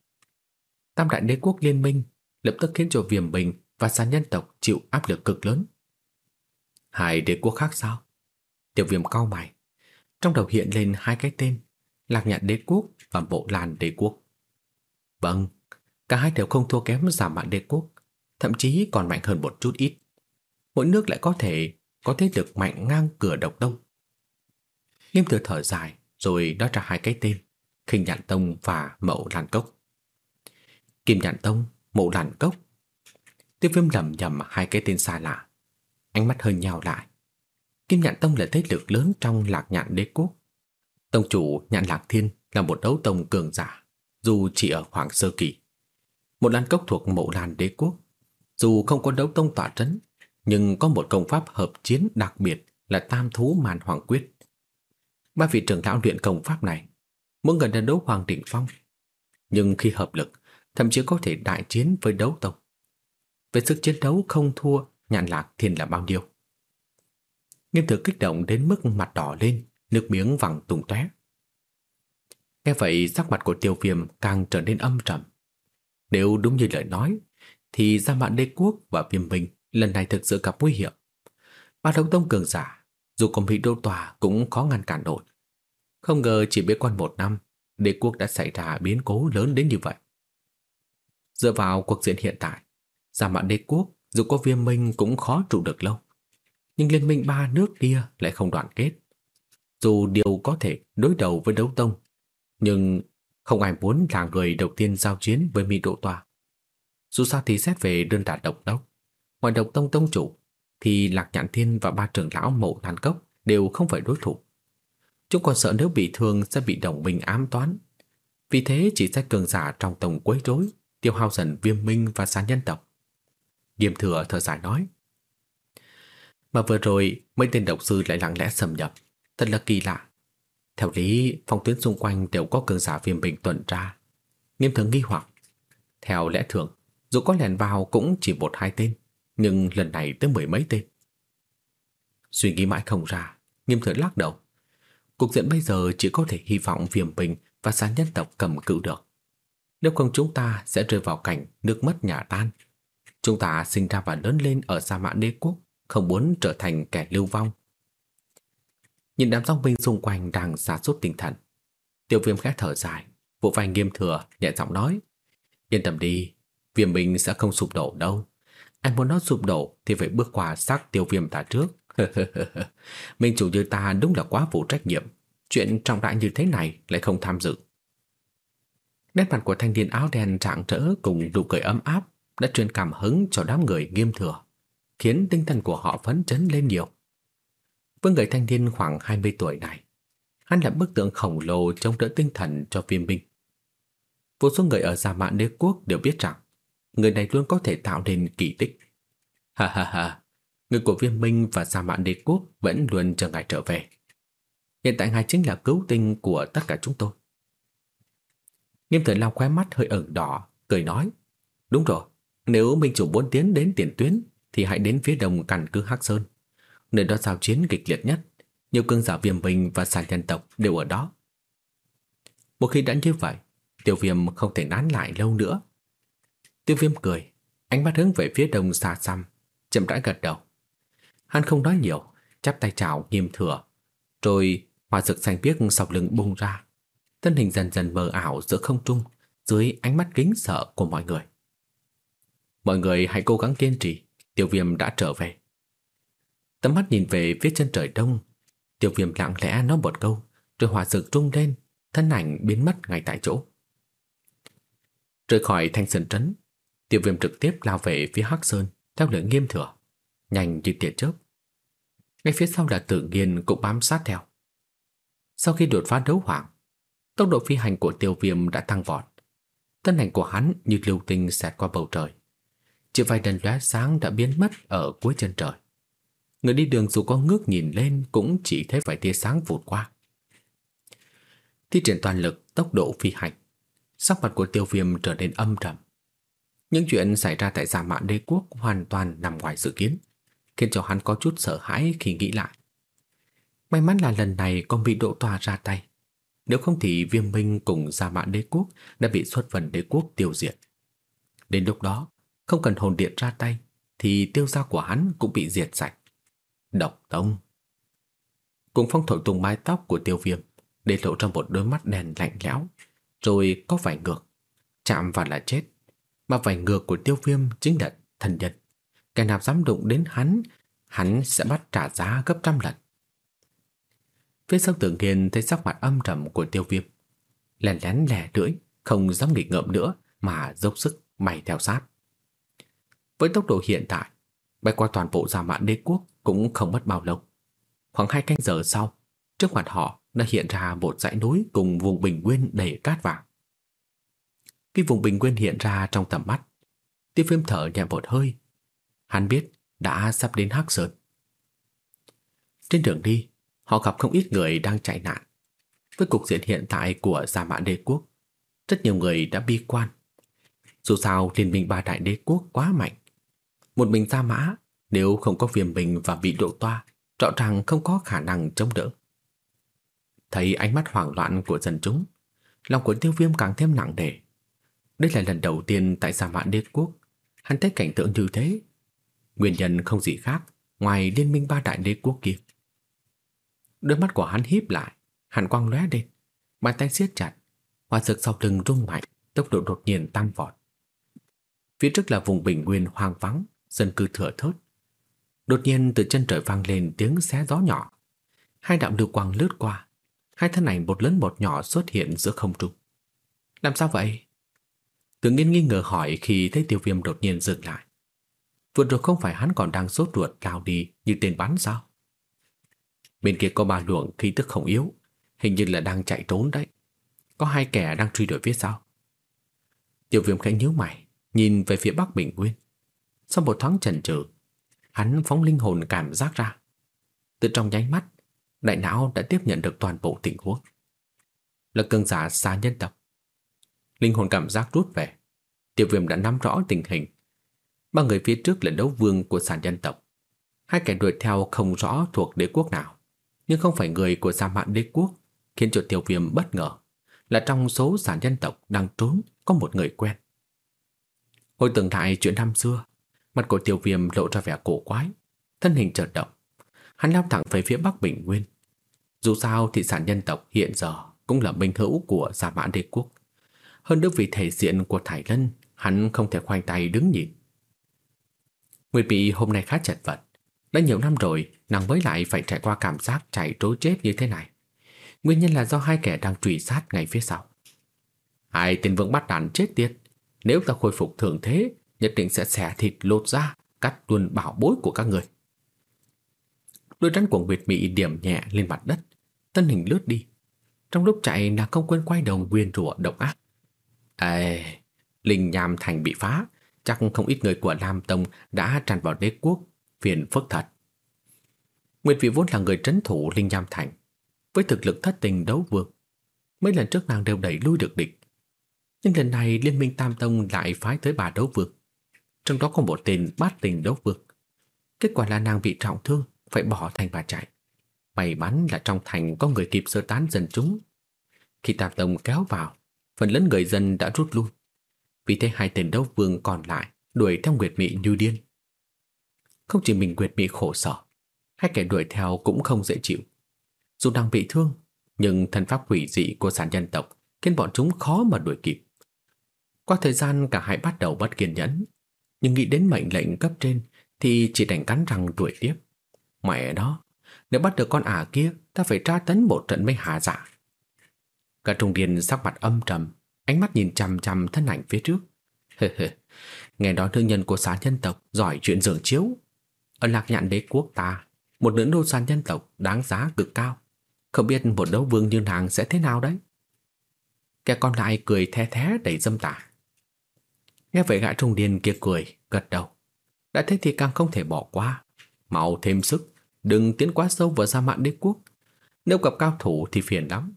Tam đại đế quốc liên minh lập tức khiến cho viêm bình và xã nhân tộc chịu áp lực cực lớn. Hai đế quốc khác sao? Tiểu viêm cao mày. Trong đầu hiện lên hai cái tên, Lạc Nhạn Đế Quốc và Bộ Lan Đế Quốc. Vâng, cả hai đều không thua kém giả mạn đế quốc, thậm chí còn mạnh hơn một chút ít. Mỗi nước lại có thể có thế lực mạnh ngang cửa độc đông. Nghiêm thừa thở dài rồi nói ra hai cái tên, Khinh Nhạn Tông và Mậu Lan Cốc. Kim Nhạn Tông, Mậu Lan Cốc. Tiêu viêm lầm nhầm hai cái tên xa lạ. Ánh mắt hơi nhào lại. Kim Nhạn Tông là thế lực lớn trong lạc nhạn đế quốc. Tông chủ Nhạn Lạc Thiên là một đấu tông cường giả, dù chỉ ở khoảng sơ kỳ. Một lan cốc thuộc mộ lan đế quốc, dù không có đấu tông tỏa trấn, nhưng có một công pháp hợp chiến đặc biệt là tam thú màn hoàng quyết. Ba vị trưởng lão luyện công pháp này, mỗi người đã đấu hoàng đỉnh phong, nhưng khi hợp lực, thậm chí có thể đại chiến với đấu tông. Về sức chiến đấu không thua Nhạn Lạc Thiên là bao nhiêu. Nghiêm tử kích động đến mức mặt đỏ lên, nước miếng vẳng tung tóe. Nghe vậy sắc mặt của tiêu viêm càng trở nên âm trầm. Nếu đúng như lời nói, thì Gia Mạn Đế Quốc và Viêm Minh lần này thực sự gặp nguy hiểm. Ba đấu tông cường giả, dù còn bị đô tòa cũng khó ngăn cản nổi. Không ngờ chỉ biết quan một năm, đế quốc đã xảy ra biến cố lớn đến như vậy. Dựa vào cuộc diện hiện tại, Gia Mạn Đế Quốc dù có Viêm Minh cũng khó trụ được lâu nhưng liên minh ba nước kia lại không đoàn kết. Dù điều có thể đối đầu với đấu tông, nhưng không ai muốn là người đầu tiên giao chiến với Mỹ Độ Tòa. Dù sao thì xét về đơn đả độc đốc, ngoài độc tông tông chủ, thì Lạc Nhạn Thiên và ba trưởng lão mộ đàn cốc đều không phải đối thủ. Chúng còn sợ nếu bị thương sẽ bị đồng minh ám toán. Vì thế chỉ sẽ cường giả trong tổng quấy rối, tiêu hao dần viêm minh và sản nhân tộc. Điềm thừa thở dài nói, mà vừa rồi mấy tên độc sư lại lặng lẽ xâm nhập Thật là kỳ lạ theo lý phòng tuyến xung quanh đều có cường giả viêm bình tuần tra. Nghiêm thường nghi hoặc. Theo lẽ thường, Dù có lèn vào cũng chỉ một hai tên, Nhưng lần này tới mười mấy tên. Suy nghĩ mãi không ra, Nghiêm thường lắc đầu. Cục diện bây giờ chỉ có thể hy vọng viêm bình Và sán nhân tộc cầm cự được. Nếu không chúng ta sẽ rơi vào cảnh Nước mất nhà tan. Chúng ta sinh ra và lớn lên ở sa mã đế quốc, không muốn trở thành kẻ lưu vong. Nhìn đám dòng binh xung quanh đang xa sút tinh thần, Tiêu viêm khẽ thở dài, vụ vai nghiêm thừa, nhẹ giọng nói. Yên tâm đi, viêm binh sẽ không sụp đổ đâu. Anh muốn nó sụp đổ thì phải bước qua xác tiêu viêm ta trước. Minh chủ như ta đúng là quá vụ trách nhiệm. Chuyện trọng đại như thế này lại không tham dự. Nét mặt của thanh niên áo đen trạng trở cùng nụ cười ấm áp đã truyền cảm hứng cho đám người nghiêm thừa, khiến tinh thần của họ phấn chấn lên nhiều. Với người thanh niên khoảng 20 tuổi này, hắn là bức tượng khổng lồ chống đỡ tinh thần cho viêm binh. Vô số người ở Gia Mạn Đế Quốc đều biết rằng người này luôn có thể tạo nên kỳ tích. Ha ha ha, người của viêm minh và Gia Mạn Đế Quốc vẫn luôn chờ ngài trở về. Hiện tại ngài chính là cứu tinh của tất cả chúng tôi. Nghiêm thời lao khóe mắt hơi ửng đỏ, cười nói. Đúng rồi, nếu Minh Chủ muốn tiến đến tiền tuyến thì hãy đến phía đông căn cứ Hắc Sơn. Nơi đó giao chiến kịch liệt nhất, nhiều cương giả viêm bình và sản nhân tộc đều ở đó. Một khi đã như vậy, tiêu viêm không thể nán lại lâu nữa. Tiêu viêm cười, ánh mắt hướng về phía đông xa xăm, chậm rãi gật đầu. Hắn không nói nhiều, chắp tay chào nghiêm thừa, rồi hòa dược xanh biếc sọc lưng bung ra. Thân hình dần dần mờ ảo giữa không trung, dưới ánh mắt kính sợ của mọi người. Mọi người hãy cố gắng kiên trì, tiêu viêm đã trở về. Tấm mắt nhìn về phía chân trời đông, tiêu viêm lặng lẽ nói một câu, rồi hỏa dược trung lên, thân ảnh biến mất ngay tại chỗ. Rời khỏi thanh sơn trấn, tiêu viêm trực tiếp lao về phía Hắc Sơn theo lửa nghiêm thừa, nhanh như tia chớp. Ngay phía sau là tự nhiên cũng bám sát theo. Sau khi đột phá đấu hoàng, tốc độ phi hành của tiêu viêm đã tăng vọt. Thân ảnh của hắn như lưu tinh xẹt qua bầu trời. Chỉ vài đèn lóe sáng đã biến mất ở cuối chân trời. Người đi đường dù có ngước nhìn lên cũng chỉ thấy vài tia sáng vụt qua. Thi triển toàn lực tốc độ phi hành, sắc mặt của tiêu viêm trở nên âm trầm. Những chuyện xảy ra tại Gia Mạn Đế Quốc hoàn toàn nằm ngoài dự kiến, khiến cho hắn có chút sợ hãi khi nghĩ lại. May mắn là lần này còn bị độ tòa ra tay. Nếu không thì viêm minh cùng Gia Mạn Đế Quốc đã bị xuất phần đế quốc tiêu diệt. Đến lúc đó, không cần hồn điện ra tay, thì tiêu gia của hắn cũng bị diệt sạch. Độc tông. Cùng phong thổi tung mái tóc của tiêu viêm, để lộ ra một đôi mắt đèn lạnh lẽo, rồi có vài ngược. Chạm vào là chết. Mà vài ngược của tiêu viêm chính là thần nhân. Cái nào dám đụng đến hắn, hắn sẽ bắt trả giá gấp trăm lần. Phía sau tưởng hiền thấy sắc mặt âm trầm của tiêu viêm. Lèn lén lẻ lưỡi, không dám nghịch ngợm nữa mà dốc sức mày theo sát. Với tốc độ hiện tại, bay qua toàn bộ giả mạn đế quốc cũng không mất bao lâu. Khoảng hai canh giờ sau, trước mặt họ đã hiện ra một dãy núi cùng vùng bình nguyên đầy cát vàng. Khi vùng bình nguyên hiện ra trong tầm mắt, tiêu viêm thở nhẹ một hơi. Hắn biết đã sắp đến Hắc Sơn. Trên đường đi, họ gặp không ít người đang chạy nạn. Với cục diện hiện tại của Gia Mã Đế Quốc, rất nhiều người đã bi quan. Dù sao liên minh ba đại đế quốc quá mạnh. Một mình Gia Mã nếu không có viêm bình và bị độ toa, rõ ràng không có khả năng chống đỡ. Thấy ánh mắt hoảng loạn của dân chúng, lòng của tiêu viêm càng thêm nặng nề. Đây là lần đầu tiên tại Sa Mạn Đế Quốc, hắn thấy cảnh tượng như thế. Nguyên nhân không gì khác ngoài liên minh ba đại đế quốc kia. Đôi mắt của hắn híp lại, hàn quang lóe lên, bàn tay siết chặt, hoa sực sau lưng rung mạnh, tốc độ đột nhiên tăng vọt. Phía trước là vùng bình nguyên hoang vắng, dân cư thừa thớt. Đột nhiên từ chân trời vang lên tiếng xé gió nhỏ. Hai đạo lưu quang lướt qua, hai thân ảnh một lớn một nhỏ xuất hiện giữa không trung. Làm sao vậy? Tưởng nghiên nghi ngờ hỏi khi thấy tiêu viêm đột nhiên dừng lại. Vừa rồi không phải hắn còn đang sốt ruột lao đi như tên bắn sao? Bên kia có ba luồng khí tức không yếu, hình như là đang chạy trốn đấy. Có hai kẻ đang truy đuổi phía sau. Tiêu viêm khẽ nhíu mày, nhìn về phía bắc Bình Nguyên. Sau một thoáng chần chừ, hắn phóng linh hồn cảm giác ra. Từ trong nháy mắt, đại não đã tiếp nhận được toàn bộ tình huống. Là cường giả xa nhân tộc. Linh hồn cảm giác rút về. Tiêu viêm đã nắm rõ tình hình. Ba người phía trước là đấu vương của sản nhân tộc. Hai kẻ đuổi theo không rõ thuộc đế quốc nào nhưng không phải người của Gia mạng Đế Quốc, khiến cho Tiêu Viêm bất ngờ là trong số sản nhân tộc đang trốn có một người quen. Hồi tưởng lại chuyện năm xưa, mặt của Tiêu Viêm lộ ra vẻ cổ quái, thân hình chợt động, hắn lao thẳng về phía Bắc Bình Nguyên. Dù sao thì sản nhân tộc hiện giờ cũng là minh hữu của giả Mã Đế Quốc. Hơn nữa vì thể diện của Thải Lân, hắn không thể khoanh tay đứng nhìn. Nguyệt Bị hôm nay khá chật vật. Đã nhiều năm rồi, nàng mới lại phải trải qua cảm giác chạy trối chết như thế này. Nguyên nhân là do hai kẻ đang truy sát ngay phía sau. Hai tên vương bắt đàn chết tiệt. Nếu ta khôi phục thường thế, nhất định sẽ xẻ thịt lột ra, cắt luôn bảo bối của các người. Đôi rắn của Nguyệt Mỹ điểm nhẹ lên mặt đất, thân hình lướt đi. Trong lúc chạy nàng không quên quay đầu nguyên rủa độc ác. Ê, linh nham thành bị phá, chắc không ít người của Nam Tông đã tràn vào đế quốc, phiền phức thật. Nguyệt Vị vốn là người trấn thủ linh nham thành, với thực lực thất tình đấu vương. Mấy lần trước nàng đều đẩy lui được địch. Nhưng lần này Liên minh Tam Tông lại phái tới bà đấu vương. Trong đó có một tên bát tình đấu vương. Kết quả là nàng bị trọng thương, phải bỏ thành và chạy. May mắn là trong thành có người kịp sơ tán dân chúng. Khi tạp Tông kéo vào, phần lớn người dân đã rút lui. Vì thế hai tên đấu vương còn lại đuổi theo Nguyệt Mị như điên. Không chỉ mình Nguyệt Mị khổ sở, hai kẻ đuổi theo cũng không dễ chịu. Dù đang bị thương, nhưng thần pháp quỷ dị của sản dân tộc khiến bọn chúng khó mà đuổi kịp. Qua thời gian cả hai bắt đầu bất kiên nhẫn, nhưng nghĩ đến mệnh lệnh cấp trên thì chỉ đành cắn răng đuổi tiếp. Mẹ đó, nếu bắt được con ả kia, ta phải tra tấn một trận mới hạ dạ. Cả trung điền sắc mặt âm trầm, ánh mắt nhìn chằm chằm thân ảnh phía trước. Nghe nói thương nhân của xã nhân tộc giỏi chuyện dường chiếu. Ở lạc nhạn đế quốc ta, một nữ đô sản nhân tộc đáng giá cực cao. Không biết một đấu vương như nàng sẽ thế nào đấy. Kẻ còn lại cười the thé đầy dâm tả. Nghe vậy gã trung điên kia cười, gật đầu. Đã thế thì càng không thể bỏ qua. Mau thêm sức, đừng tiến quá sâu vào gia mạng đế quốc. Nếu gặp cao thủ thì phiền lắm.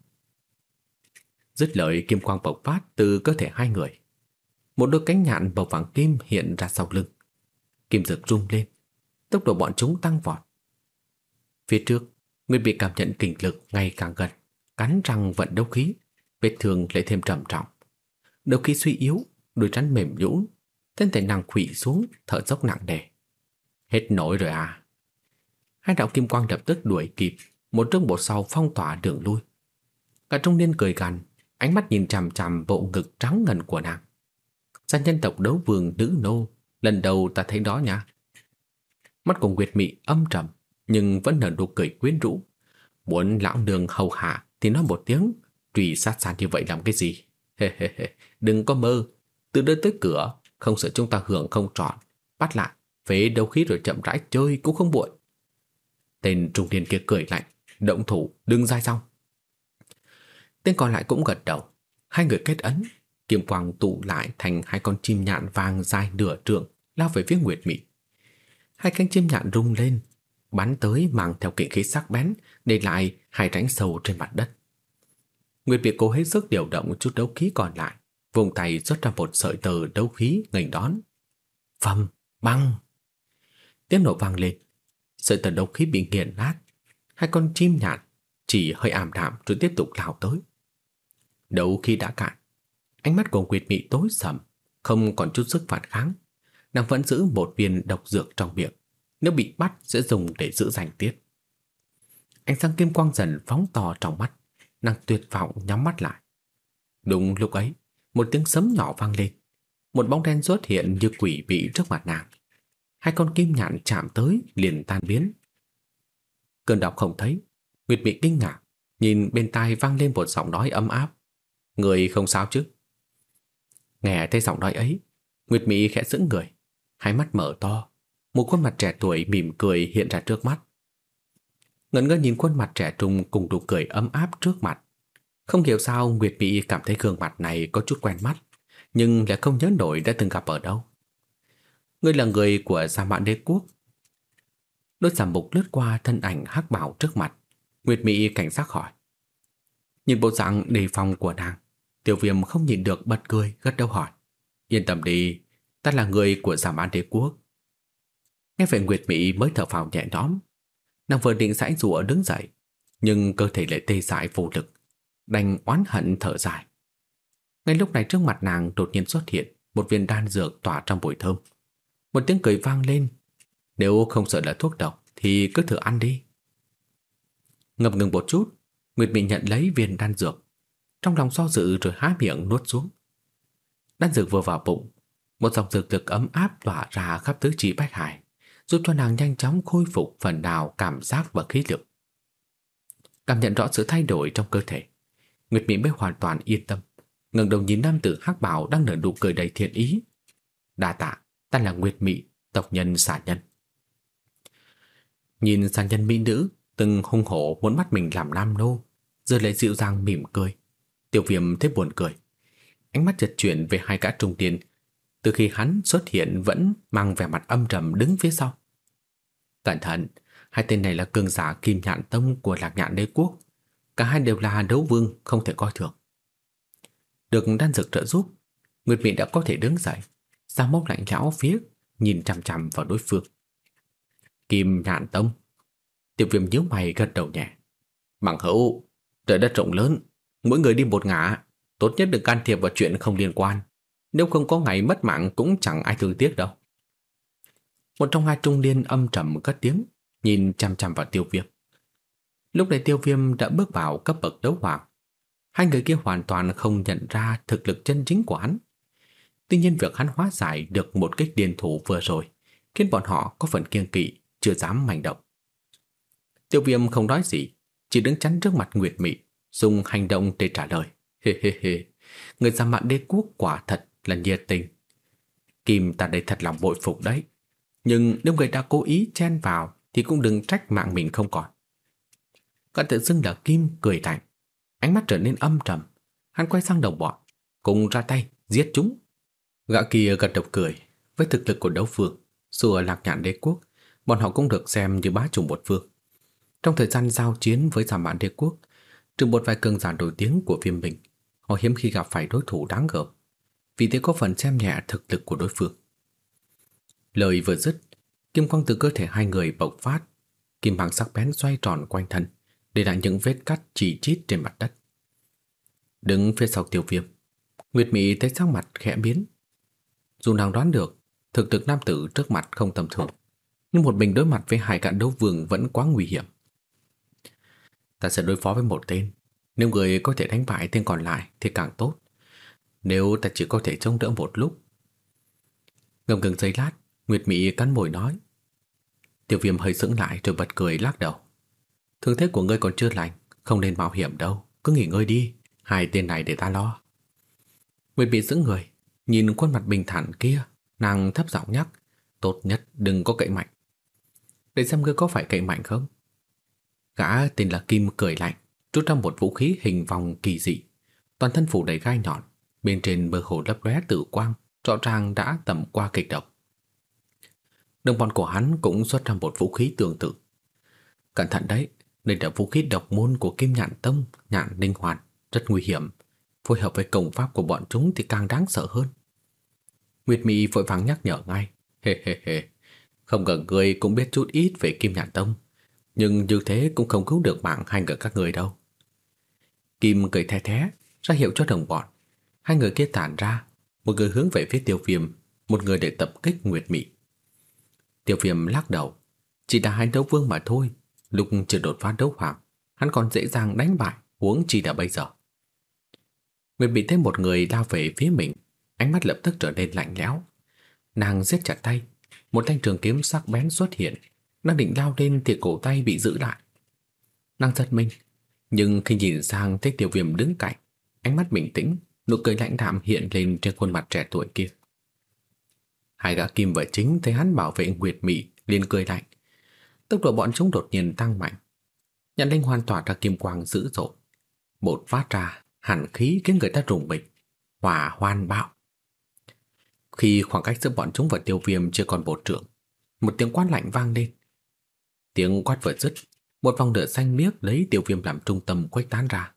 Dứt lời kim quang bộc phát từ cơ thể hai người. Một đôi cánh nhạn màu vàng kim hiện ra sau lưng. Kim dược rung lên, tốc độ bọn chúng tăng vọt. Phía trước, người bị cảm nhận kinh lực ngày càng gần, cắn răng vận đấu khí, vết thương lại thêm trầm trọng. Đấu khí suy yếu, đôi rắn mềm nhũn, thân thể nàng quỵ xuống, thở dốc nặng nề. Hết nổi rồi à? Hai đạo kim quang lập tức đuổi kịp, một trước một sau phong tỏa đường lui. Cả trung niên cười gằn, ánh mắt nhìn chằm chằm bộ ngực trắng ngần của nàng. Gia nhân tộc đấu vương nữ nô, lần đầu ta thấy đó nha. Mắt của Nguyệt Mị âm trầm, nhưng vẫn nở nụ cười quyến rũ. Muốn lão đường hầu hạ thì nói một tiếng, trùy sát sát như vậy làm cái gì? Đừng có mơ, từ đây tới cửa, không sợ chúng ta hưởng không trọn, bắt lại, phế đấu khí rồi chậm rãi chơi cũng không buồn. Tên trung niên kia cười lạnh, động thủ, đừng dai xong. Tên còn lại cũng gật đầu, hai người kết ấn, kiếm quang tụ lại thành hai con chim nhạn vàng dài nửa trượng lao về phía Nguyệt Mị. Hai cánh chim nhạn rung lên, bắn tới mang theo kỵ khí sắc bén, để lại hai rãnh sâu trên mặt đất. Nguyệt Mị cố hết sức điều động chút đấu khí còn lại, vùng tay xuất ra một sợi tờ đấu khí nghênh đón. Phầm, băng. Tiếng nổ vang lên, sợi tờ đấu khí bị nghiền nát, hai con chim nhạn chỉ hơi ảm đạm rồi tiếp tục lao tới. Đấu khí đã cạn, ánh mắt của Nguyệt Mị tối sầm, không còn chút sức phản kháng. Nàng vẫn giữ một viên độc dược trong miệng, nếu bị bắt sẽ dùng để giữ giành tiết. Ánh sáng kim quang dần phóng to trong mắt, nàng tuyệt vọng nhắm mắt lại. Đúng lúc ấy, một tiếng sấm nhỏ vang lên. Một bóng đen xuất hiện như quỷ bị trước mặt nàng. Hai con kim nhạn chạm tới liền tan biến. Cơn đau không thấy, Nguyệt bị kinh ngạc, nhìn bên tai vang lên một giọng nói ấm áp. Người không sao chứ? Nghe thấy giọng nói ấy, Nguyệt Mỹ khẽ sững người, hai mắt mở to, một khuôn mặt trẻ tuổi mỉm cười hiện ra trước mắt. Ngẩn ngơ nhìn khuôn mặt trẻ trung cùng nụ cười ấm áp trước mặt. Không hiểu sao Nguyệt Mỹ cảm thấy gương mặt này có chút quen mắt, nhưng lại không nhớ nổi đã từng gặp ở đâu. Ngươi là người của Gia Mạn Đế Quốc. Đôi giảm mục lướt qua thân ảnh hắc bảo trước mặt. Nguyệt Mỹ cảnh giác hỏi. Nhìn bộ dạng đề phòng của nàng, Tiểu viêm không nhìn được bật cười, gật đầu hỏi. Yên tâm đi, ta là người của Gia Mạn đế quốc. Nghe vậy Nguyệt Mỹ mới thở phào nhẹ nhõm. Nàng vừa định sãi rùa đứng dậy, nhưng cơ thể lại tê dại vô lực, đành oán hận thở dài. Ngay lúc này trước mặt nàng đột nhiên xuất hiện một viên đan dược tỏa trong bụi thơm. Một tiếng cười vang lên. Nếu không sợ là thuốc độc thì cứ thử ăn đi. Ngập ngừng một chút, Nguyệt Mị nhận lấy viên đan dược, trong lòng do dự rồi há miệng nuốt xuống. Đan dược vừa vào bụng, một dòng dược lực ấm áp tỏa ra khắp tứ chi bách hải, giúp cho nàng nhanh chóng khôi phục phần nào cảm giác và khí lực. Cảm nhận rõ sự thay đổi trong cơ thể, Nguyệt Mỹ mới hoàn toàn yên tâm, ngẩng đầu nhìn nam tử hắc bảo đang nở nụ cười đầy thiện ý. Đa tạ, ta là Nguyệt Mỹ, tộc nhân xả nhân. Nhìn xả nhân mỹ nữ, từng hung hổ muốn bắt mình làm nam nô, giờ lại dịu dàng mỉm cười. Tiểu viêm thấy buồn cười. Ánh mắt chợt chuyển về hai gã trung niên, từ khi hắn xuất hiện vẫn mang vẻ mặt âm trầm đứng phía sau. Cẩn thận, hai tên này là cường giả kim nhạn tông của lạc nhạn đế quốc. Cả hai đều là đấu vương không thể coi thường. Được đan dược trợ giúp, Nguyệt Mị đã có thể đứng dậy, ra mốc lạnh lẽo phía, nhìn chằm chằm vào đối phương. Kim nhạn tông. Tiểu viêm nhíu mày gật đầu nhẹ. Bằng hữu, trời đất rộng lớn, mỗi người đi một ngã, tốt nhất đừng can thiệp vào chuyện không liên quan. Nếu không có ngày mất mạng cũng chẳng ai thương tiếc đâu. Một trong hai trung niên âm trầm cất tiếng, nhìn chằm chằm vào tiêu viêm. Lúc này tiêu viêm đã bước vào cấp bậc đấu hoàng. Hai người kia hoàn toàn không nhận ra thực lực chân chính của hắn. Tuy nhiên việc hắn hóa giải được một kích điên thủ vừa rồi khiến bọn họ có phần kiêng kỵ, chưa dám hành động. Tiêu viêm không nói gì, chỉ đứng chắn trước mặt Nguyệt Mị, dùng hành động để trả lời. Hê hê hê, người già mạng đế quốc quả thật là nhiệt tình. Kim ta đây thật lòng bội phục đấy. Nhưng nếu người đã cố ý chen vào thì cũng đừng trách mạng mình không còn. Gã tự xưng là Kim cười lạnh, ánh mắt trở nên âm trầm. Hắn quay sang đồng bọn, cùng ra tay giết chúng. Gã kia gật đầu cười, với thực lực của đấu phương, dù ở lạc nhạn đế quốc, bọn họ cũng được xem như bá chủ một phương. Trong thời gian giao chiến với giả mạn đế quốc, trừ một vài cường giả nổi tiếng của viêm mình, họ hiếm khi gặp phải đối thủ đáng gờm. Vì thế có phần xem nhẹ thực lực của đối phương. Lời vừa dứt, kim quang từ cơ thể hai người bộc phát, kim bằng sắc bén xoay tròn quanh thân, để lại những vết cắt chỉ chít trên mặt đất. Đứng phía sau tiêu viêm, Nguyệt Mỹ thấy sắc mặt khẽ biến. Dù nàng đoán được, thực lực nam tử trước mặt không tầm thường, nhưng một mình đối mặt với hai cạn đấu vương vẫn quá nguy hiểm. Ta sẽ đối phó với một tên, nếu người có thể đánh bại tên còn lại thì càng tốt. Nếu ta chỉ có thể chống đỡ một lúc. Ngầm ngừng giây lát, Nguyệt Mỹ cắn môi nói. Tiểu viêm hơi sững lại rồi bật cười lắc đầu. Thương thế của ngươi còn chưa lành, không nên mạo hiểm đâu, cứ nghỉ ngơi đi, hai tên này để ta lo. Nguyệt bị giữ người, nhìn khuôn mặt bình thản kia, nàng thấp giọng nhắc, tốt nhất đừng có cậy mạnh. Để xem ngươi có phải cậy mạnh không? Gã tên là Kim cười lạnh, rút ra một vũ khí hình vòng kỳ dị, toàn thân phủ đầy gai nhọn, bên trên bờ hồ lấp lóe tử quang, rõ ràng đã tầm qua kịch độc. Đồng bọn của hắn cũng xuất ra một vũ khí tương tự. Cẩn thận đấy, đây là vũ khí độc môn của Kim Nhạn Tông, Nhạn Linh Hoàn, rất nguy hiểm. Phối hợp với công pháp của bọn chúng thì càng đáng sợ hơn. Nguyệt Mỹ vội vàng nhắc nhở ngay. Hê hê hê, không ngờ người cũng biết chút ít về Kim Nhạn Tông. Nhưng như thế cũng không cứu được mạng hai người các người đâu. Kim cười the thế, ra hiệu cho đồng bọn. Hai người kia tản ra, một người hướng về phía tiêu viêm, một người để tập kích Nguyệt Mỹ. Tiêu viêm lắc đầu, chỉ là hai đấu vương mà thôi, lúc chưa đột phá đấu hoàng, hắn còn dễ dàng đánh bại, huống chi đã bây giờ. Nguyệt bị thấy một người lao về phía mình, ánh mắt lập tức trở nên lạnh lẽo. Nàng siết chặt tay, một thanh trường kiếm sắc bén xuất hiện, đang định lao lên thì cổ tay bị giữ lại. Nàng giật mình, nhưng khi nhìn sang thấy tiểu viêm đứng cạnh, ánh mắt bình tĩnh, nụ cười lạnh đạm hiện lên trên khuôn mặt trẻ tuổi kia. Hai gã kim và chính thấy hắn bảo vệ Nguyệt Mị liền cười lạnh. Tốc độ bọn chúng đột nhiên tăng mạnh. Nhận linh hoàn tỏa ra kim quang dữ dội. Bột phát ra, hàn khí khiến người ta rùng mình. Hỏa hoan bạo. Khi khoảng cách giữa bọn chúng và tiêu viêm chưa còn bột trưởng, một tiếng quát lạnh vang lên. Tiếng quát vừa dứt, một vòng lửa xanh biếc lấy tiêu viêm làm trung tâm quét tán ra.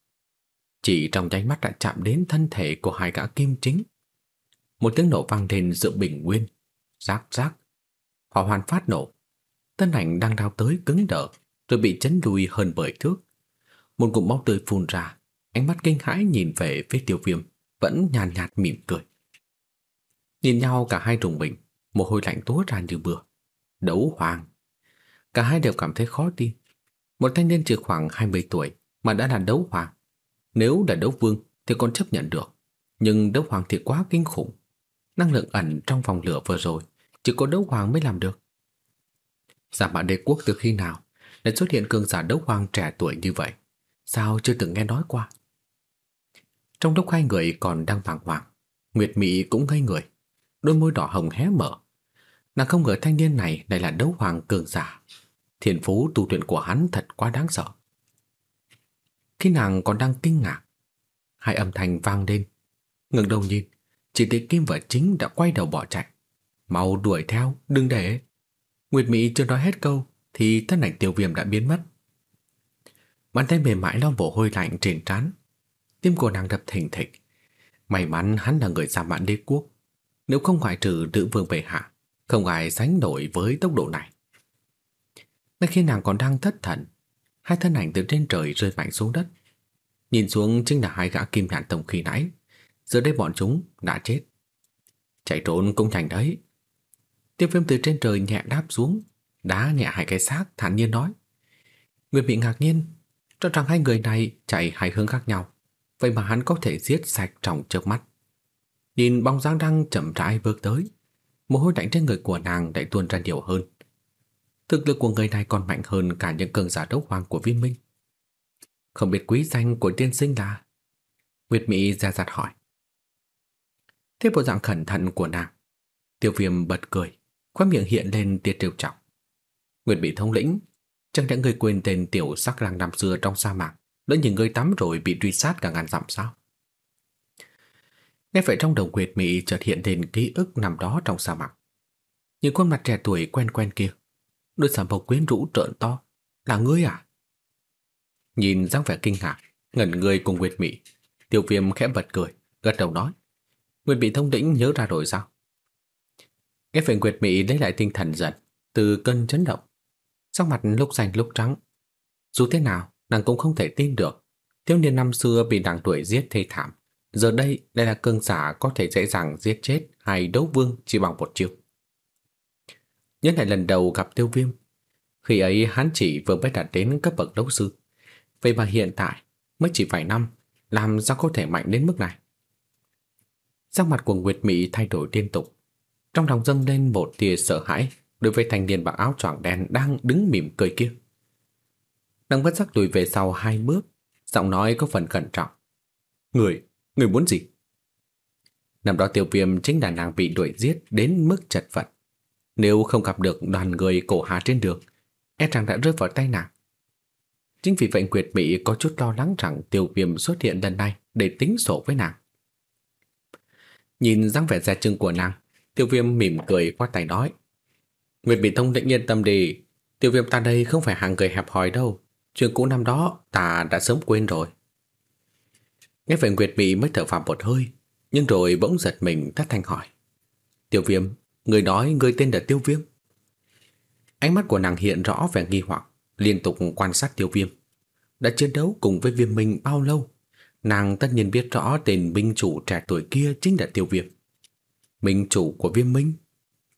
Chỉ trong nháy mắt đã chạm đến thân thể của hai gã kim chính. Một tiếng nổ vang lên giữa bình nguyên, rác rác. Hỏa hoàn phát nổ, thân ảnh đang đao tới cứng đờ, rồi bị chấn lùi hơn bởi thước. Một cụm máu tươi phun ra, ánh mắt kinh hãi nhìn về phía tiêu viêm, vẫn nhàn nhạt, nhạt mỉm cười. Nhìn nhau cả hai trùng bình, mồ hôi lạnh túa ra như bừa. Đấu hoàng. Cả hai đều cảm thấy khó tin. Một thanh niên chỉ khoảng 20 tuổi mà đã là đấu hoàng. Nếu là đấu vương thì còn chấp nhận được, nhưng đấu hoàng thì quá kinh khủng. Năng lượng ẩn trong vòng lửa vừa rồi, chỉ có đấu hoàng mới làm được. Dạ giả mạo đế quốc từ khi nào lại xuất hiện cường giả đấu hoàng trẻ tuổi như vậy? Sao chưa từng nghe nói qua? Trong lúc hai người còn đang bàng hoàng, Nguyệt Mỹ cũng ngây người, đôi môi đỏ hồng hé mở. Nàng không ngờ thanh niên này lại là đấu hoàng cường giả. Thiền phú tu luyện của hắn thật quá đáng sợ. Khi nàng còn đang kinh ngạc, hai âm thanh vang lên. Ngừng đầu nhìn, chỉ thấy Kim và Chính đã quay đầu bỏ chạy. Mau đuổi theo, đừng để. Nguyệt Mỹ chưa nói hết câu thì thân ảnh tiêu viêm đã biến mất. Bàn tay mềm mại lau mồ hôi lạnh trên trán. Tim của nàng đập thình thịch. May mắn hắn là người xa mạn đế quốc. Nếu không ngoại trừ nữ vương bệ hạ, không ai sánh nổi với tốc độ này. Ngay khi nàng còn đang thất thần, hai thân ảnh từ trên trời rơi mạnh xuống đất. Nhìn xuống chính là hai gã kim nhạn tổng khi nãy. Giờ đây bọn chúng đã chết. Chạy trốn cũng thành đấy. Tiêu viêm từ trên trời nhẹ đáp xuống, đá nhẹ hai cái xác thản nhiên nói. Nguyệt bị ngạc nhiên, cho rằng hai người này chạy hai hướng khác nhau. Vậy mà hắn có thể giết sạch trong trước mắt. Nhìn bóng dáng đang chậm rãi bước tới, mồ hôi lạnh trên người của nàng lại tuôn ra nhiều hơn. Thực lực của người này còn mạnh hơn cả những cường giả đấu hoàng của viên minh. Không biết quý danh của tiên sinh là... Nguyệt Mỹ ra giặt hỏi. Thế bộ dạng cẩn thận của nàng. Tiêu viêm bật cười, khóe miệng hiện lên tia trêu chọc. Nguyệt bị thống lĩnh, chẳng lẽ người quên tên tiểu sắc lang năm xưa trong sa mạc, lỡ nhìn người tắm rồi bị truy sát cả ngàn dặm sao? Nghe vậy trong đầu Nguyệt Mỹ chợt hiện lên ký ức nằm đó trong sa mạc. Những khuôn mặt trẻ tuổi quen quen kia, đôi sầm bầu quyến rũ trợn to, là ngươi à? Nhìn dáng vẻ kinh ngạc, ngẩn người cùng Nguyệt Mỹ, Tiêu Viêm khẽ bật cười, gật đầu nói: "Nguyệt Mỹ thông lĩnh nhớ ra rồi sao?" Nghe vậy Nguyệt Mỹ lấy lại tinh thần giật từ cơn chấn động, sắc mặt lúc xanh lúc trắng. Dù thế nào, nàng cũng không thể tin được, thiếu niên năm xưa bị nàng đuổi giết thê thảm, giờ đây đây là cương giả có thể dễ dàng giết chết hai đấu vương chỉ bằng một chiêu. Nhớ lại lần đầu gặp Tiêu Viêm, khi ấy hắn chỉ vừa mới đạt đến cấp bậc đấu sư, vậy mà hiện tại mới chỉ vài năm, làm sao có thể mạnh đến mức này? Sắc mặt của Nguyệt Mỹ thay đổi liên tục, trong lòng dâng lên một tia sợ hãi đối với thanh niên mặc áo choàng đen đang đứng mỉm cười kia. đang bất giác lùi về sau hai bước, giọng nói có phần cẩn trọng. Người, người muốn gì? Năm đó tiêu viêm chính là nàng bị đuổi giết đến mức chật vật. Nếu không gặp được đoàn người cổ hà trên đường, e rằng đã rơi vào tay nàng. Chính vì vậy Nguyệt Mỹ có chút lo lắng rằng tiêu viêm xuất hiện lần này để tính sổ với nàng. Nhìn dáng vẻ ra chừng của nàng, tiêu viêm mỉm cười khoát tay nói. Nguyệt Bị Thông định yên tâm đi, tiêu viêm ta đây không phải hàng người hẹp hòi đâu. Chuyện cũ năm đó ta đã sớm quên rồi. Nghe về Nguyệt Bị mới thở phào một hơi, nhưng rồi bỗng giật mình thất thanh hỏi. Tiêu viêm, người nói người tên là Tiêu viêm. Ánh mắt của nàng hiện rõ vẻ nghi hoặc, liên tục quan sát Tiêu viêm. Đã chiến đấu cùng với viêm minh bao lâu? Nàng tất nhiên biết rõ tên binh chủ trẻ tuổi kia chính là Tiêu viêm. Minh chủ của viêm minh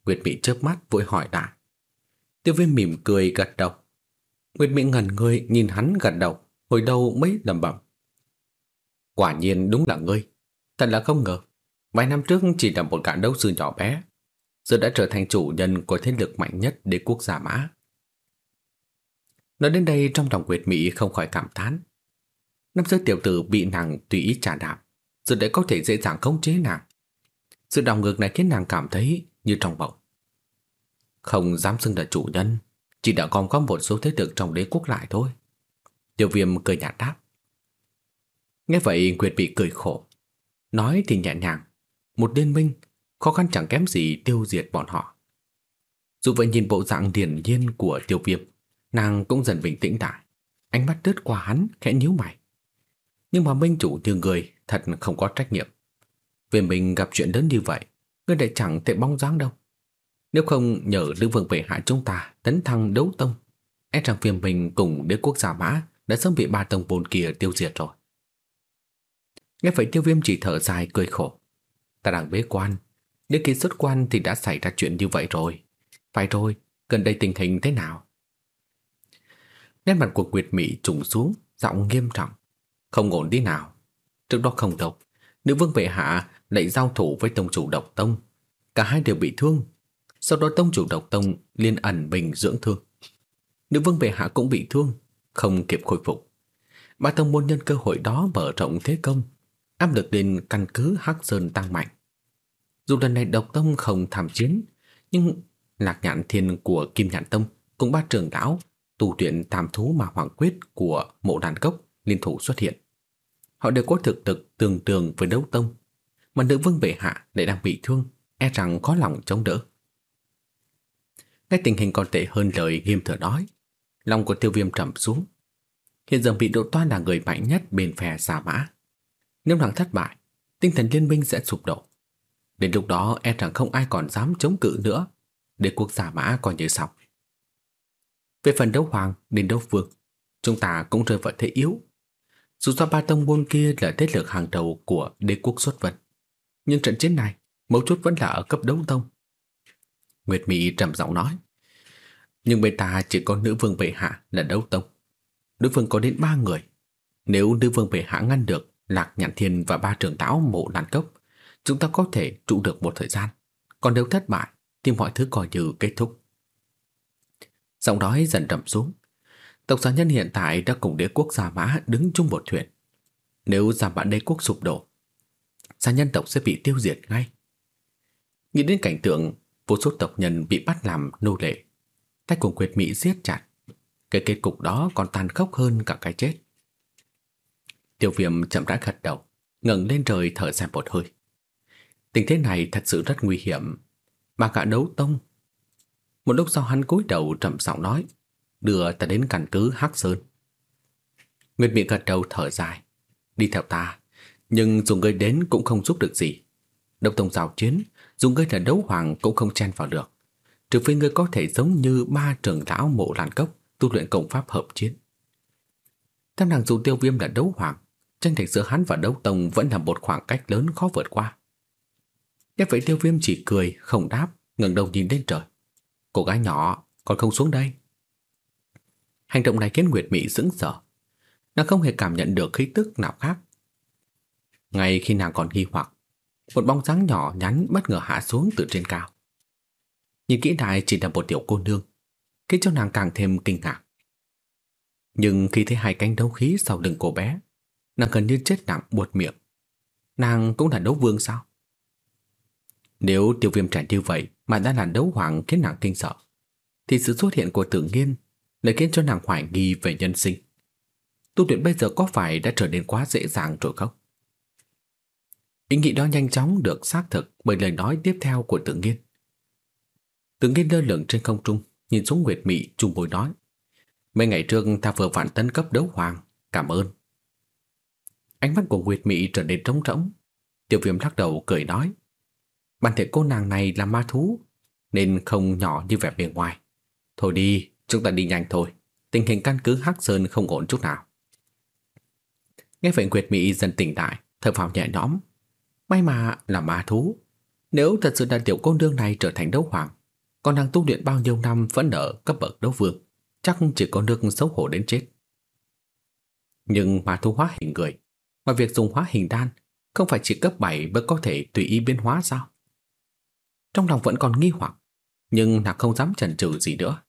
Nguyệt Mỹ chớp mắt vội hỏi lại. Tiêu viêm mỉm cười gật đầu. Nguyệt Mỹ ngẩn người nhìn hắn gật đầu, hồi đầu mới lầm bẩm. Quả nhiên đúng là ngươi, thật là không ngờ. Vài năm trước chỉ là một cạn đấu sư nhỏ bé, giờ đã trở thành chủ nhân của thế lực mạnh nhất đế quốc giả mã. Nói đến đây trong lòng Nguyệt Mỹ không khỏi cảm thán. Năm giới tiểu tử bị nàng tùy ý trả đạp, giờ đã có thể dễ dàng khống chế nàng. Sự đau ngược này khiến nàng cảm thấy như trong bọng. Không dám xưng là chủ nhân, chỉ đã còn có một số thế lực trong đế quốc lại thôi. Tiêu viêm cười nhạt đáp. Nghe vậy Nguyệt bị cười khổ. Nói thì nhẹ nhàng, một liên minh, khó khăn chẳng kém gì tiêu diệt bọn họ. Dù vậy nhìn bộ dạng điển nhiên của tiêu viêm, nàng cũng dần bình tĩnh lại. Ánh mắt đứt qua hắn, khẽ nhíu mày. Nhưng mà minh chủ như người thật không có trách nhiệm. Vì mình gặp chuyện lớn như vậy, ngươi lại chẳng thể bóng dáng đâu. Nếu không nhờ Lữ Vương về hại chúng ta tấn thăng đấu tông, e rằng phiền mình cùng đế quốc giả mã đã sớm bị ba tông bồn kia tiêu diệt rồi. Nghe vậy tiêu viêm chỉ thở dài cười khổ. Ta đang bế quan, nếu khi xuất quan thì đã xảy ra chuyện như vậy rồi. Phải rồi, gần đây tình hình thế nào? Nét mặt của Nguyệt Mỹ trùng xuống, giọng nghiêm trọng. Không ổn đi nào. Trước đó không đâu, nữ vương vệ hạ lại giao thủ với tông chủ độc tông. Cả hai đều bị thương. Sau đó tông chủ độc tông liên ẩn bình dưỡng thương. Nữ vương vệ hạ cũng bị thương, không kịp khôi phục. Ba tông môn nhân cơ hội đó mở rộng thế công, áp lực lên căn cứ Hắc Sơn tăng mạnh. Dù lần này độc tông không tham chiến, nhưng lạc nhạn thiên của Kim Nhạn Tông cùng ba trưởng lão tu luyện tam thú mà hoàng quyết của mộ đàn cốc liên thủ xuất hiện. Họ đều có thực lực tương tường với đấu tông, mà nữ vương bệ hạ lại đang bị thương, e rằng khó lòng chống đỡ. Ngay tình hình còn tệ hơn lời nghiêm thừa nói, lòng của tiêu viêm trầm xuống. Hiện giờ bị độ toan là người mạnh nhất bên phe xà mã. Nếu nàng thất bại, tinh thần liên minh sẽ sụp đổ. Đến lúc đó e rằng không ai còn dám chống cự nữa, để quốc giả mã còn như xong. Về phần đấu hoàng đến đấu vương, chúng ta cũng rơi vào thế yếu. Dù sao ba tông môn kia là thế lực hàng đầu của đế quốc xuất vân. Nhưng trận chiến này, mấu chốt vẫn là ở cấp đấu tông. Nguyệt Mỹ trầm giọng nói. Nhưng bên ta chỉ có nữ vương bệ hạ là đấu tông. Nữ vương có đến ba người. Nếu nữ vương bệ hạ ngăn được Lạc Nhạn Thiên và ba trưởng táo mộ đàn cốc, chúng ta có thể trụ được một thời gian. Còn nếu thất bại, thì mọi thứ coi như kết thúc. Giọng nói dần trầm xuống. Tộc gia nhân hiện tại đã cùng đế quốc Gia Mã đứng chung một thuyền. Nếu Gia Mã đế quốc sụp đổ, gia nhân tộc sẽ bị tiêu diệt ngay. Nghĩ đến cảnh tượng vô số tộc nhân bị bắt làm nô lệ, tay cùng quyệt mỹ giết chặt. Cái kết cục đó còn tàn khốc hơn cả cái chết. Tiêu viêm chậm rãi gật đầu, ngẩng lên trời thở dài một hơi. Tình thế này thật sự rất nguy hiểm, mà cả đấu tông. Một lúc sau hắn cúi đầu trầm giọng nói, đưa ta đến căn cứ Hắc Sơn. Nguyệt Mỹ gật đầu thở dài, đi theo ta, nhưng dù ngươi đến cũng không giúp được gì. Độc tông giao chiến, dù ngươi là đấu hoàng cũng không chen vào được. Trừ phi ngươi có thể giống như ba trưởng lão mộ làn cốc tu luyện công pháp hợp chiến. Theo nàng dù tiêu viêm là đấu hoàng, tranh thành giữa hắn và đấu tông vẫn là một khoảng cách lớn khó vượt qua. Nghe vậy tiêu viêm chỉ cười, không đáp, ngẩng đầu nhìn lên trời. Cô gái nhỏ, còn không xuống đây. Hành động này khiến Nguyệt Mỹ sững sờ. Nàng không hề cảm nhận được khí tức nào khác. Ngay khi nàng còn nghi hoặc, một bóng dáng nhỏ nhắn bất ngờ hạ xuống từ trên cao. Nhìn kỹ đại chỉ là một tiểu cô nương, khiến cho nàng càng thêm kinh ngạc. Nhưng khi thấy hai cánh đấu khí sau lưng cô bé, nàng gần như chết nặng buột miệng. Nàng cũng là đấu vương sao? Nếu tiêu viêm trẻ như vậy mà đã là đấu hoàng khiến nàng kinh sợ, thì sự xuất hiện của tự nhiên lại khiến cho nàng hoài nghi về nhân sinh. Tu luyện bây giờ có phải đã trở nên quá dễ dàng rồi không? Ý nghĩ đó nhanh chóng được xác thực bởi lời nói tiếp theo của tự nghiên Tự nghiên lơ lửng trên không trung, nhìn xuống Nguyệt Mị trùng bồi nói. Mấy ngày trước ta vừa vạn tấn cấp đấu hoàng, cảm ơn. Ánh mắt của Nguyệt Mị trở nên trống rỗng. Tiểu viêm lắc đầu cười nói. Bản thể cô nàng này là ma thú, nên không nhỏ như vẻ bề ngoài. Thôi đi, chúng ta đi nhanh thôi. Tình hình căn cứ Hắc Sơn không ổn chút nào. Nghe vậy Nguyệt Mỹ dần tỉnh lại, thở phào nhẹ nhõm. May mà là ma thú. Nếu thật sự là tiểu cô nương này trở thành đấu hoàng, còn đang tu luyện bao nhiêu năm vẫn ở cấp bậc đấu vương, chắc chỉ có nước xấu hổ đến chết. Nhưng ma thú hóa hình người, ngoài việc dùng hóa hình đan, không phải chỉ cấp 7 mới có thể tùy ý biến hóa sao? Trong lòng vẫn còn nghi hoặc, nhưng nàng không dám chần chừ gì nữa.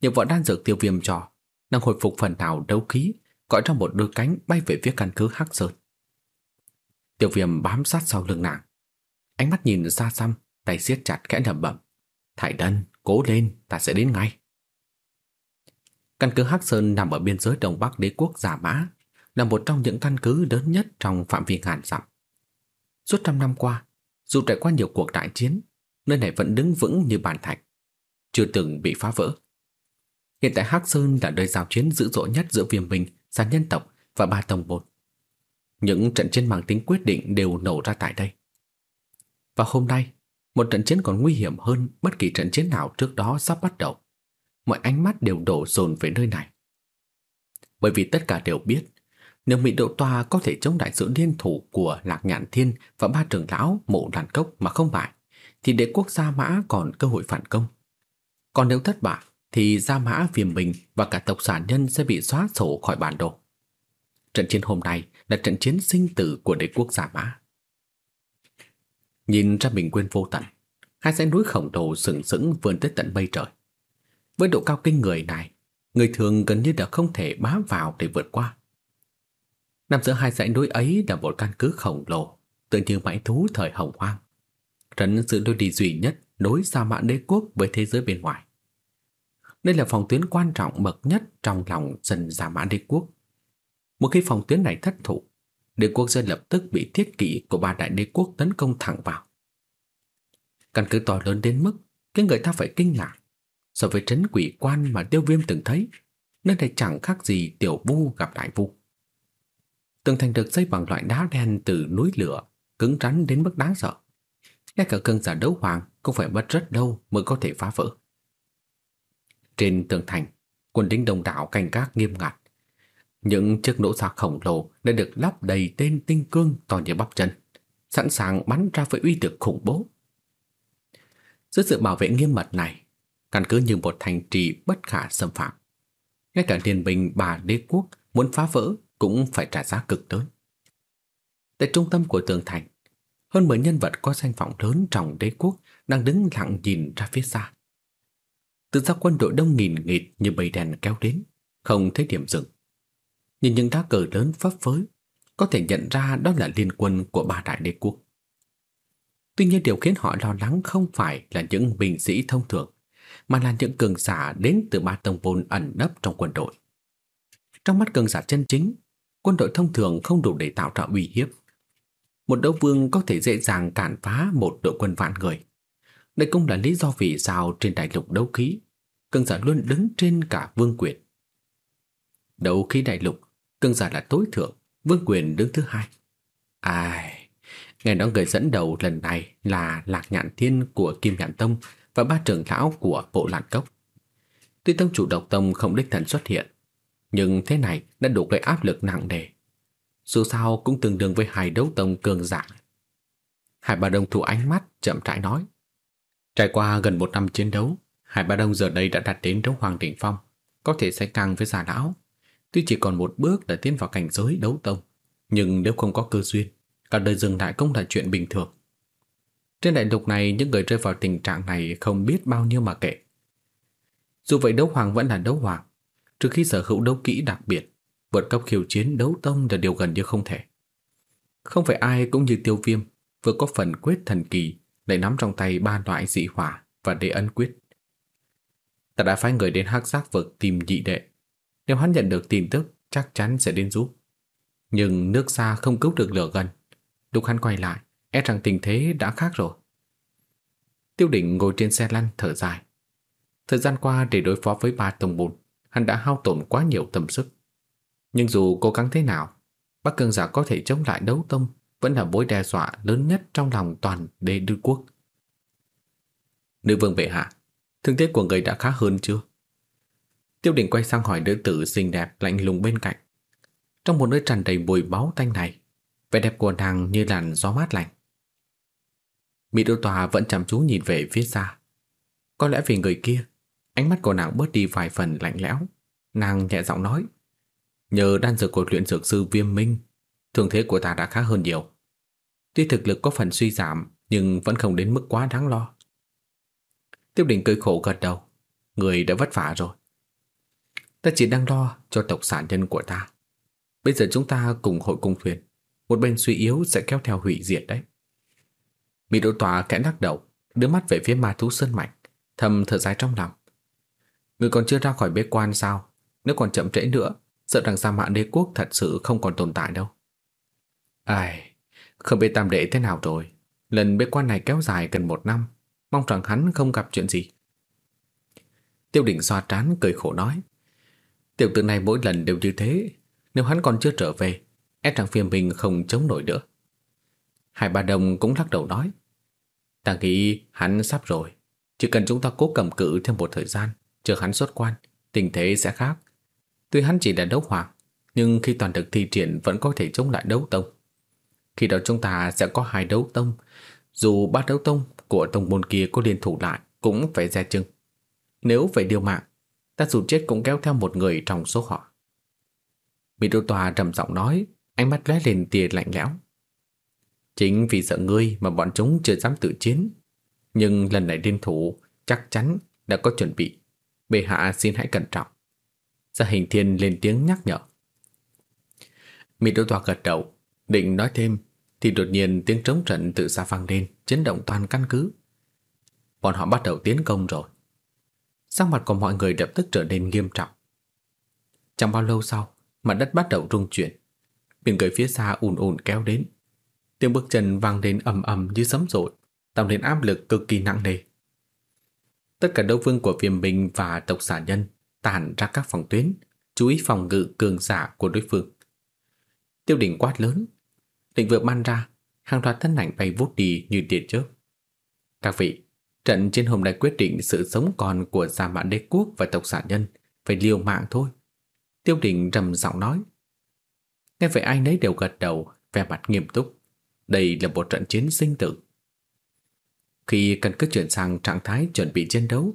Nhờ vợ đan dược tiêu viêm cho, đang hồi phục phần nào đấu khí, gọi trong một đôi cánh bay về phía căn cứ Hắc Sơn. Tiêu viêm bám sát sau lưng nàng. Ánh mắt nhìn xa xăm, tay siết chặt khẽ lẩm bẩm. Thải đân, cố lên, ta sẽ đến ngay. Căn cứ Hắc Sơn nằm ở biên giới Đông Bắc đế quốc Giả Mã, là một trong những căn cứ lớn nhất trong phạm vi ngàn dặm. Suốt trăm năm qua, dù trải qua nhiều cuộc đại chiến, nơi này vẫn đứng vững như bàn thạch, chưa từng bị phá vỡ. Hiện tại Hắc Sơn là nơi giao chiến dữ dội nhất giữa viêm minh, gia nhân tộc và ba tông bột. Những trận chiến mang tính quyết định đều nổ ra tại đây. Và hôm nay, một trận chiến còn nguy hiểm hơn bất kỳ trận chiến nào trước đó sắp bắt đầu. Mọi ánh mắt đều đổ dồn về nơi này. Bởi vì tất cả đều biết, nếu Mỹ Độ Tòa có thể chống lại sự liên thủ của Lạc Nhạn Thiên và ba trưởng lão mộ đàn cốc mà không bại, thì đế quốc Gia Mã còn cơ hội phản công. Còn nếu thất bại, thì Gia Mã Viêm Bình và cả tộc sản nhân sẽ bị xóa sổ khỏi bản đồ. Trận chiến hôm nay là trận chiến sinh tử của đế quốc giả mã. Nhìn ra bình nguyên vô tận, hai dãy núi khổng lồ sừng sững vươn tới tận mây trời. Với độ cao kinh người này, người thường gần như đã không thể bám vào để vượt qua. Nằm giữa hai dãy núi ấy là một căn cứ khổng lồ, tương như mãnh thú thời hồng hoang. Trấn sự đôi đi duy nhất nối gia Mã đế quốc với thế giới bên ngoài. Đây là phòng tuyến quan trọng bậc nhất trong lòng dân Sa Mã đế quốc. Một khi phòng tuyến này thất thủ, đế quốc sẽ lập tức bị thiết kỷ của ba đại đế quốc tấn công thẳng vào. Căn cứ to lớn đến mức khiến người ta phải kinh ngạc. So với trấn quỷ quan mà tiêu viêm từng thấy, nơi này chẳng khác gì tiểu vu gặp đại vu. Tường thành được xây bằng loại đá đen từ núi lửa, cứng rắn đến mức đáng sợ. Ngay cả cơn giả đấu hoàng cũng phải mất rất lâu mới có thể phá vỡ. Trên tường thành, quân lính đông đảo canh gác nghiêm ngặt. Những chiếc nỗ sạc khổng lồ đã được lắp đầy tên tinh cương to như bắp chân, sẵn sàng bắn ra với uy lực khủng bố. Dưới sự bảo vệ nghiêm mật này, căn cứ như một thành trì bất khả xâm phạm. Ngay cả liên minh bà đế quốc muốn phá vỡ cũng phải trả giá cực lớn. Tại trung tâm của tường thành, hơn 10 nhân vật có danh vọng lớn trong đế quốc đang đứng lặng nhìn ra phía xa. Từ xa quân đội đông nghìn nghịt như bầy đèn kéo đến, không thấy điểm dừng. Nhìn những đá cờ lớn phấp phới, có thể nhận ra đó là liên quân của ba đại đế quốc. Tuy nhiên điều khiến họ lo lắng không phải là những binh sĩ thông thường, mà là những cường giả đến từ ba tông môn ẩn nấp trong quân đội. Trong mắt cường giả chân chính, quân đội thông thường không đủ để tạo ra uy hiếp. Một đấu vương có thể dễ dàng cản phá một đội quân vạn người. Đây cũng là lý do vì sao trên đại lục đấu khí, cường giả luôn đứng trên cả vương quyền. Đấu khí đại lục, cường giả là tối thượng, vương quyền đứng thứ hai. Ai, nghe nói người dẫn đầu lần này là Lạc Nhạn Thiên của Kim Nhạn Tông và ba trưởng lão của Bộ Lạc Cốc. Tuy tông chủ độc tông không đích thần xuất hiện, nhưng thế này đã đủ gây áp lực nặng nề. Dù sao cũng tương đương với hai đấu tông cường giả. Hải Bà đồng thủ ánh mắt chậm rãi nói. Trải qua gần một năm chiến đấu, Hải ba Đông giờ đây đã đạt đến đấu hoàng đỉnh phong, có thể sánh ngang với giả lão. Tuy chỉ còn một bước để tiến vào cảnh giới đấu tông, nhưng nếu không có cơ duyên, cả đời dừng lại cũng là chuyện bình thường. Trên đại lục này, những người rơi vào tình trạng này không biết bao nhiêu mà kể. Dù vậy đấu hoàng vẫn là đấu hoàng, trừ khi sở hữu đấu kỹ đặc biệt, vượt cấp khiêu chiến đấu tông là điều gần như không thể. Không phải ai cũng như tiêu viêm, vừa có phần quyết thần kỳ lại nắm trong tay ba loại dị hỏa và đế ân quyết. Ta đã phái người đến hắc giác vực tìm dị đệ. Nếu hắn nhận được tin tức, chắc chắn sẽ đến giúp. Nhưng nước xa không cứu được lửa gần. Lúc hắn quay lại, e rằng tình thế đã khác rồi. Tiêu đỉnh ngồi trên xe lăn thở dài. Thời gian qua để đối phó với ba tông bùn, hắn đã hao tổn quá nhiều tâm sức. Nhưng dù cố gắng thế nào, Bắc Cương giả có thể chống lại đấu tông vẫn là mối đe dọa lớn nhất trong lòng toàn đế đư quốc. Nữ vương bệ hạ, thương thế của người đã khá hơn chưa? Tiêu đình quay sang hỏi nữ tử xinh đẹp lạnh lùng bên cạnh. Trong một nơi tràn đầy mùi máu tanh này, vẻ đẹp của nàng như làn gió mát lạnh. Mỹ đô tòa vẫn chăm chú nhìn về phía xa. Có lẽ vì người kia, ánh mắt của nàng bớt đi vài phần lạnh lẽo. Nàng nhẹ giọng nói, nhờ đan dược của luyện dược sư viêm minh thương thế của ta đã khá hơn nhiều. Tuy thực lực có phần suy giảm, nhưng vẫn không đến mức quá đáng lo. Tiêu đình cười khổ gật đầu, người đã vất vả rồi. Ta chỉ đang lo cho tộc sản nhân của ta. Bây giờ chúng ta cùng hội cung thuyền, một bên suy yếu sẽ kéo theo hủy diệt đấy. Mỹ đỗ tòa kẽ lắc đầu, đưa mắt về phía ma thú sơn mạnh, thầm thở dài trong lòng. Người còn chưa ra khỏi bế quan sao? Nếu còn chậm trễ nữa, sợ rằng Sa mạng đế quốc thật sự không còn tồn tại đâu. Ai, không biết tam đệ thế nào rồi. Lần bế quan này kéo dài gần một năm, mong rằng hắn không gặp chuyện gì. Tiêu định xoa trán cười khổ nói. Tiểu tử này mỗi lần đều như thế, nếu hắn còn chưa trở về, ép rằng phiền mình không chống nổi nữa. Hải Ba Đồng cũng lắc đầu nói. Ta nghĩ hắn sắp rồi, chỉ cần chúng ta cố cầm cự thêm một thời gian, chờ hắn xuất quan, tình thế sẽ khác. Tuy hắn chỉ là đấu hoàng, nhưng khi toàn lực thi triển vẫn có thể chống lại đấu tông. Khi đó chúng ta sẽ có hai đấu tông Dù ba đấu tông của tông môn kia có liên thủ lại Cũng phải ra chừng Nếu phải điều mạng Ta dù chết cũng kéo theo một người trong số họ Mỹ đô tòa trầm giọng nói Ánh mắt lóe lên tia lạnh lẽo. Chính vì sợ ngươi mà bọn chúng chưa dám tự chiến. Nhưng lần này liên thủ chắc chắn đã có chuẩn bị. Bệ hạ xin hãy cẩn trọng. Gia hình thiên lên tiếng nhắc nhở. Mỹ đô tòa gật đầu, định nói thêm, thì đột nhiên tiếng trống trận tự xa vang lên, chấn động toàn căn cứ. Bọn họ bắt đầu tiến công rồi. Sắc mặt của mọi người lập tức trở nên nghiêm trọng. Chẳng bao lâu sau, mặt đất bắt đầu rung chuyển. Biển người phía xa ùn ùn kéo đến. Tiếng bước chân vang lên ầm ầm như sấm rội, tạo nên áp lực cực kỳ nặng nề. Tất cả đấu vương của viêm binh và tộc xả nhân tản ra các phòng tuyến, chú ý phòng ngự cường giả của đối phương. Tiêu đỉnh quát lớn, Lệnh vừa ban ra, hàng loạt thân ảnh bay vút đi như điện chớp. Các vị, trận trên hôm nay quyết định sự sống còn của Gia Mã Đế Quốc và tộc xả nhân, phải liều mạng thôi. Tiêu đình trầm giọng nói. Nghe vậy ai nấy đều gật đầu, vẻ mặt nghiêm túc. Đây là một trận chiến sinh tử. Khi cần cứ chuyển sang trạng thái chuẩn bị chiến đấu,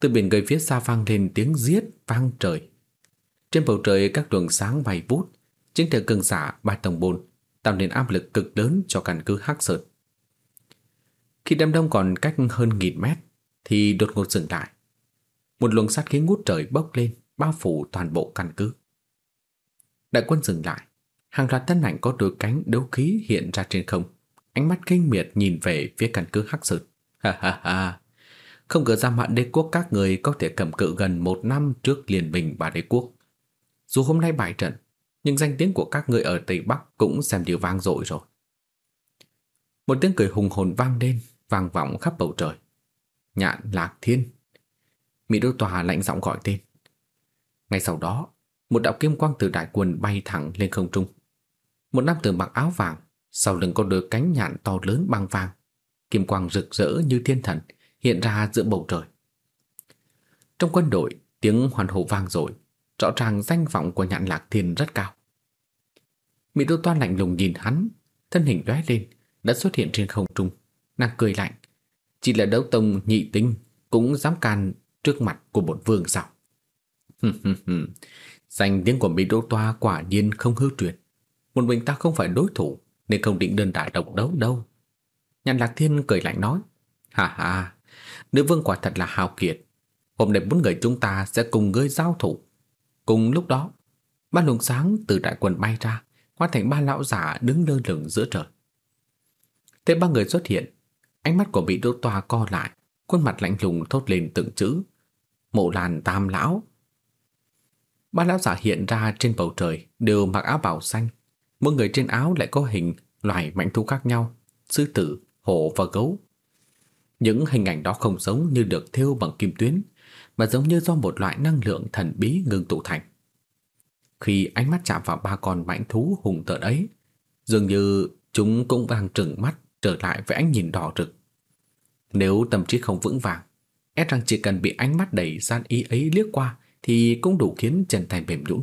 từ biển người phía xa vang lên tiếng giết vang trời. Trên bầu trời các luồng sáng bay vút, chính thể cường giả ba tầng bồn tạo nên áp lực cực lớn cho căn cứ Hắc Sơn. Khi đám đông còn cách hơn nghìn mét thì đột ngột dừng lại. Một luồng sát khí ngút trời bốc lên, bao phủ toàn bộ căn cứ. Đại quân dừng lại, hàng loạt thân ảnh có đôi cánh đấu khí hiện ra trên không, ánh mắt kinh miệt nhìn về phía căn cứ Hắc Sơn. Ha ha ha, không ngờ ra mạn đế quốc các người có thể cầm cự gần một năm trước liền bình và đế quốc. Dù hôm nay bại trận, nhưng danh tiếng của các người ở Tây Bắc cũng xem như vang dội rồi. Một tiếng cười hùng hồn vang lên, vang vọng khắp bầu trời. Nhạn Lạc Thiên. Mỹ Đô Tòa lạnh giọng gọi tên. Ngay sau đó, một đạo kim quang từ đại quần bay thẳng lên không trung. Một nam tử mặc áo vàng, sau lưng có đôi cánh nhạn to lớn băng vàng. Kim quang rực rỡ như thiên thần, hiện ra giữa bầu trời. Trong quân đội, tiếng hoàn hồ vang dội, rõ ràng danh vọng của nhạn lạc thiên rất cao. Mỹ Đô Toan lạnh lùng nhìn hắn, thân hình lóe lên, đã xuất hiện trên không trung, nàng cười lạnh. Chỉ là đấu tông nhị tinh cũng dám can trước mặt của bổn vương sao. Danh tiếng của Mỹ Đô Toa quả nhiên không hư truyền. Một mình ta không phải đối thủ, nên không định đơn đả độc đấu đâu. Nhàn Lạc Thiên cười lạnh nói. Hà hà, nữ vương quả thật là hào kiệt. Hôm nay bốn người chúng ta sẽ cùng ngươi giao thủ. Cùng lúc đó, ba luồng sáng từ đại quân bay ra, hóa thành ba lão giả đứng lơ lửng giữa trời. Thế ba người xuất hiện, ánh mắt của vị đô tòa co lại, khuôn mặt lạnh lùng thốt lên từng chữ. Mộ làn tam lão. Ba lão giả hiện ra trên bầu trời đều mặc áo bào xanh. Mỗi người trên áo lại có hình loài mạnh thú khác nhau, sư tử, hổ và gấu. Những hình ảnh đó không giống như được thêu bằng kim tuyến, mà giống như do một loại năng lượng thần bí ngưng tụ thành. Khi ánh mắt chạm vào ba con mãnh thú hùng tợn ấy, dường như chúng cũng vàng trừng mắt trở lại với ánh nhìn đỏ rực. Nếu tâm trí không vững vàng, e rằng chỉ cần bị ánh mắt đầy gian ý ấy liếc qua thì cũng đủ khiến chân tay mềm nhũn.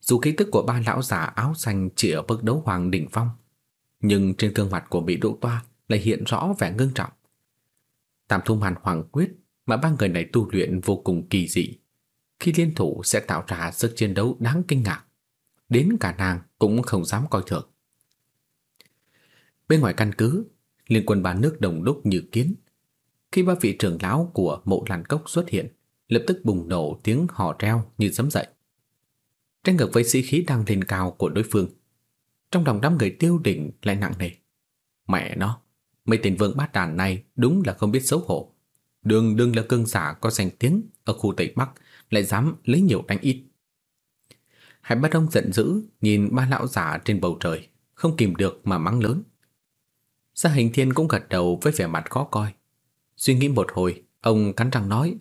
Dù khí tức của ba lão già áo xanh chỉ ở bậc đấu hoàng đỉnh phong, nhưng trên gương mặt của bị đỗ toa lại hiện rõ vẻ ngưng trọng. Tam thu màn hoàng quyết mà ba người này tu luyện vô cùng kỳ dị. Khi liên thủ sẽ tạo ra sức chiến đấu đáng kinh ngạc. Đến cả nàng cũng không dám coi thường. Bên ngoài căn cứ, liên quân ba nước đồng đúc như kiến. Khi ba vị trưởng lão của mộ làn cốc xuất hiện, lập tức bùng nổ tiếng hò reo như sấm dậy. Tranh ngược với sĩ khí đang lên cao của đối phương, trong lòng đám người tiêu đỉnh lại nặng nề. Mẹ nó, mấy tên vương bát đàn này đúng là không biết xấu hổ. Đường đương là cương giả có danh tiếng ở khu Tây Bắc lại dám lấy nhiều đánh ít. Hải Bát Đông giận dữ nhìn ba lão giả trên bầu trời, không kìm được mà mắng lớn. Gia Hình Thiên cũng gật đầu với vẻ mặt khó coi. Suy nghĩ một hồi, ông cắn răng nói,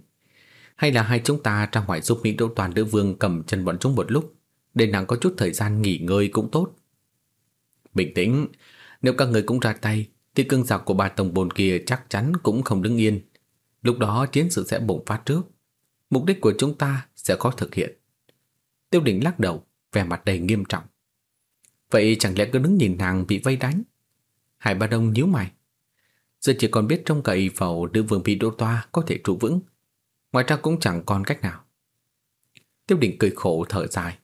hay là hai chúng ta ra ngoài giúp Mỹ Đô Toàn Nữ Vương cầm chân bọn chúng một lúc, để nàng có chút thời gian nghỉ ngơi cũng tốt. Bình tĩnh, nếu các người cũng ra tay, thì cương giặc của ba tổng bồn kia chắc chắn cũng không đứng yên. Lúc đó chiến sự sẽ bùng phát trước. Mục đích của chúng ta sẽ khó thực hiện. Tiêu đỉnh lắc đầu, vẻ mặt đầy nghiêm trọng. Vậy chẳng lẽ cứ đứng nhìn nàng bị vây đánh? Hải Ba Đông nhíu mày. Giờ chỉ còn biết trông cậy vào nữ vương bị đô toa có thể trụ vững. Ngoài ra cũng chẳng còn cách nào. Tiêu đỉnh cười khổ thở dài.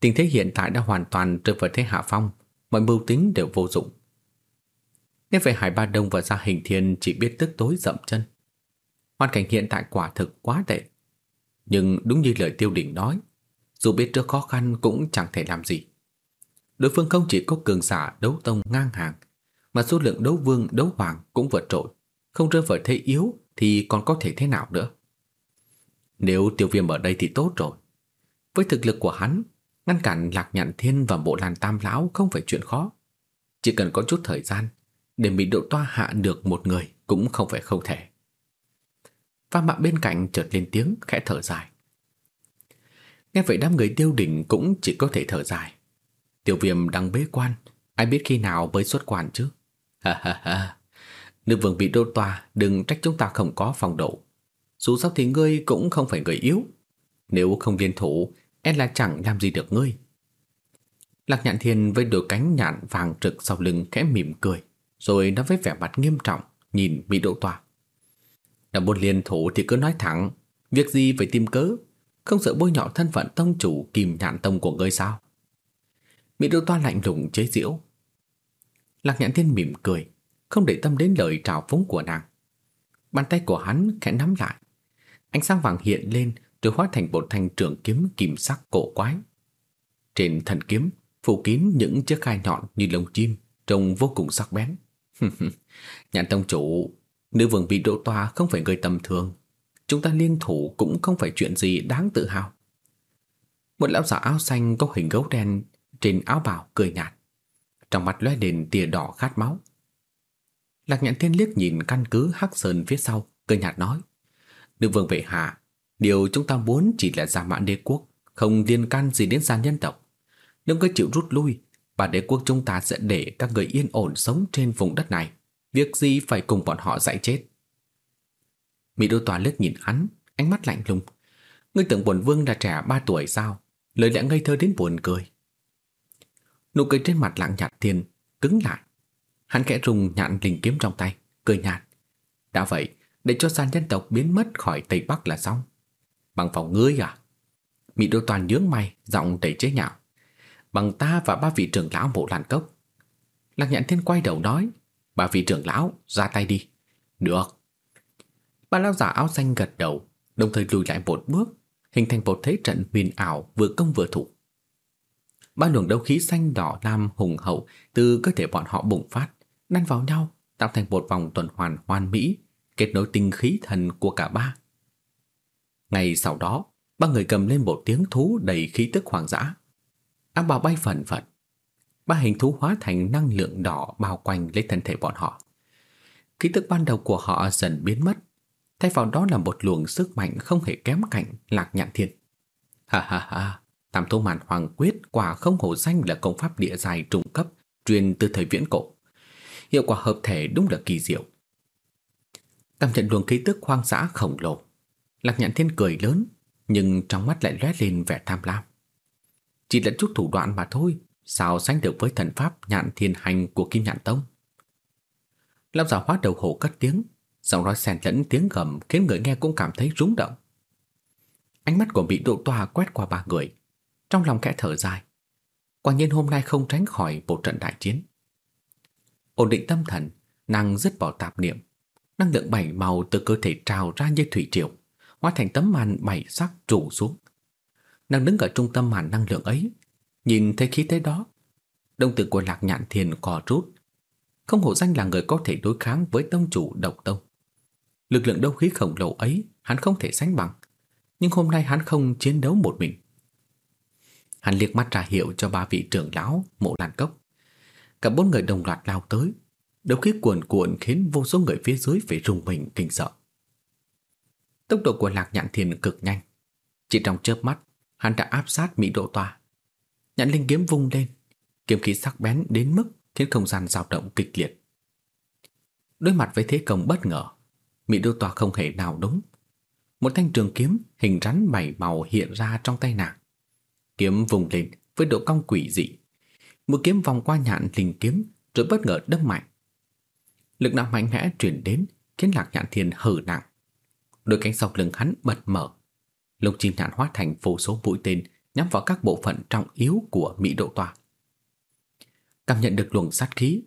Tình thế hiện tại đã hoàn toàn rơi vào thế hạ phong, mọi mưu tính đều vô dụng. nếu về Hải Ba Đông và gia hình thiên chỉ biết tức tối dậm chân. Hoàn cảnh hiện tại quả thực quá tệ. Nhưng đúng như lời tiêu đỉnh nói, dù biết trước khó khăn cũng chẳng thể làm gì. Đối phương không chỉ có cường giả đấu tông ngang hàng, mà số lượng đấu vương, đấu hoàng cũng vượt trội. Không rơi vào thế yếu thì còn có thể thế nào nữa. Nếu tiêu viêm ở đây thì tốt rồi. Với thực lực của hắn, ngăn cản lạc nhạn thiên và bộ làn tam lão không phải chuyện khó. Chỉ cần có chút thời gian, để bị độ toa hạ được một người cũng không phải không thể. Pha mạ bên cạnh chợt lên tiếng khẽ thở dài. Nghe vậy đám người tiêu đỉnh cũng chỉ có thể thở dài. Tiểu viêm đang bế quan, ai biết khi nào mới xuất quan chứ. Ha ha ha, nữ vương bị đô toa, đừng trách chúng ta không có phòng độ. Dù sao thì ngươi cũng không phải người yếu. Nếu không liên thủ, e là chẳng làm gì được ngươi. Lạc nhạn thiên với đôi cánh nhạn vàng trực sau lưng khẽ mỉm cười, rồi nói với vẻ mặt nghiêm trọng, nhìn bị độ tòa. Là một liên thủ thì cứ nói thẳng, việc gì phải tìm cớ, không sợ bôi nhọ thân phận tông chủ kìm nhạn tông của ngươi sao? Mỹ Đô Toa lạnh lùng chế giễu. Lạc nhãn thiên mỉm cười, không để tâm đến lời trào phúng của nàng. Bàn tay của hắn khẽ nắm lại. Ánh sáng vàng hiện lên rồi hóa thành một thanh trường kiếm kim sắc cổ quái. Trên thần kiếm phủ kín những chiếc gai nhọn như lông chim, trông vô cùng sắc bén. Nhãn tông chủ, nữ vương bị độ toa không phải người tầm thường. Chúng ta liên thủ cũng không phải chuyện gì đáng tự hào. Một lão giả áo xanh có hình gấu đen trên áo bào cười nhạt. Trong mặt lóe lên tia đỏ khát máu. Lạc nhãn thiên liếc nhìn căn cứ Hắc Sơn phía sau, cười nhạt nói. Nữ vương vệ hạ, điều chúng ta muốn chỉ là giả mãn đế quốc, không liên can gì đến gian nhân tộc. Nếu ngươi chịu rút lui, bà đế quốc chúng ta sẽ để các người yên ổn sống trên vùng đất này. Việc gì phải cùng bọn họ dạy chết. Mỹ đô tòa lướt nhìn hắn, ánh mắt lạnh lùng. Ngươi tưởng bổn vương là trẻ ba tuổi sao? Lời lẽ ngây thơ đến buồn cười. Nụ cười trên mặt lặng nhạt thiên, cứng lại. Hắn kẽ rung nhạn linh kiếm trong tay, cười nhạt. Đã vậy, để cho gian dân tộc biến mất khỏi Tây Bắc là xong. Bằng phòng ngươi à? Mỹ đô toàn nhướng mày, giọng đầy chế nhạo. Bằng ta và ba vị trưởng lão mộ làn cốc. Lạc nhạn thiên quay đầu nói, ba vị trưởng lão, ra tay đi. Được. Ba lão giả áo xanh gật đầu, đồng thời lùi lại một bước, hình thành một thế trận huyền ảo vừa công vừa thủ. Ba luồng đấu khí xanh đỏ lam hùng hậu từ cơ thể bọn họ bùng phát, đan vào nhau, tạo thành một vòng tuần hoàn hoàn mỹ, kết nối tinh khí thần của cả ba. Ngày sau đó, ba người cầm lên một tiếng thú đầy khí tức hoàng dã. Áo bào bay phần phật. Ba hình thú hóa thành năng lượng đỏ bao quanh lấy thân thể bọn họ. Khí tức ban đầu của họ dần biến mất, thay vào đó là một luồng sức mạnh không hề kém cạnh lạc nhạn thiên. Ha ha ha, tam thú màn hoàng quyết quả không hổ danh là công pháp địa dài trung cấp truyền từ thời viễn cổ. Hiệu quả hợp thể đúng là kỳ diệu. tam trận luồng khí tức hoang dã khổng lồ. Lạc nhạn thiên cười lớn, nhưng trong mắt lại lóe lên vẻ tham lam. Chỉ là chút thủ đoạn mà thôi, sao sánh được với thần pháp nhạn thiên hành của Kim Nhạn Tông. Lâm giả hóa đầu hổ cất tiếng, giọng nói xen lẫn tiếng gầm khiến người nghe cũng cảm thấy rúng động. Ánh mắt của bị độ tòa quét qua ba người, trong lòng kẽ thở dài. Quả nhiên hôm nay không tránh khỏi một trận đại chiến. Ổn định tâm thần, nàng dứt bỏ tạp niệm. Năng lượng bảy màu từ cơ thể trào ra như thủy triều, hóa thành tấm màn bảy sắc trụ xuống. Nàng đứng ở trung tâm màn năng lượng ấy, nhìn thấy khí thế đó. Đông tử của lạc nhạn thiền cò rút. Không hổ danh là người có thể đối kháng với tông chủ độc tông. Lực lượng đấu khí khổng lồ ấy hắn không thể sánh bằng. Nhưng hôm nay hắn không chiến đấu một mình. Hắn liếc mắt ra hiệu cho ba vị trưởng lão mộ đàn cốc. Cả bốn người đồng loạt lao tới. Đấu khí cuồn cuộn khiến vô số người phía dưới phải rùng mình kinh sợ. Tốc độ của lạc nhạn thiền cực nhanh. Chỉ trong chớp mắt, hắn đã áp sát Mỹ Độ Tòa. Nhãn linh kiếm vung lên, kiếm khí sắc bén đến mức khiến không gian dao động kịch liệt. Đối mặt với thế công bất ngờ, Mỹ Đô Tòa không hề nào đúng. Một thanh trường kiếm hình rắn bảy màu hiện ra trong tay nàng. Kiếm vùng lên với độ cong quỷ dị. Mũi kiếm vòng qua nhạn linh kiếm rồi bất ngờ đâm mạnh. Lực đạo mạnh mẽ truyền đến khiến Lạc Nhạn Thiên hở nặng. Đôi cánh sau lưng hắn bật mở. Lục chim nhạn hóa thành vô số mũi tên nhắm vào các bộ phận trọng yếu của Mỹ Độ Tòa. Cảm nhận được luồng sát khí,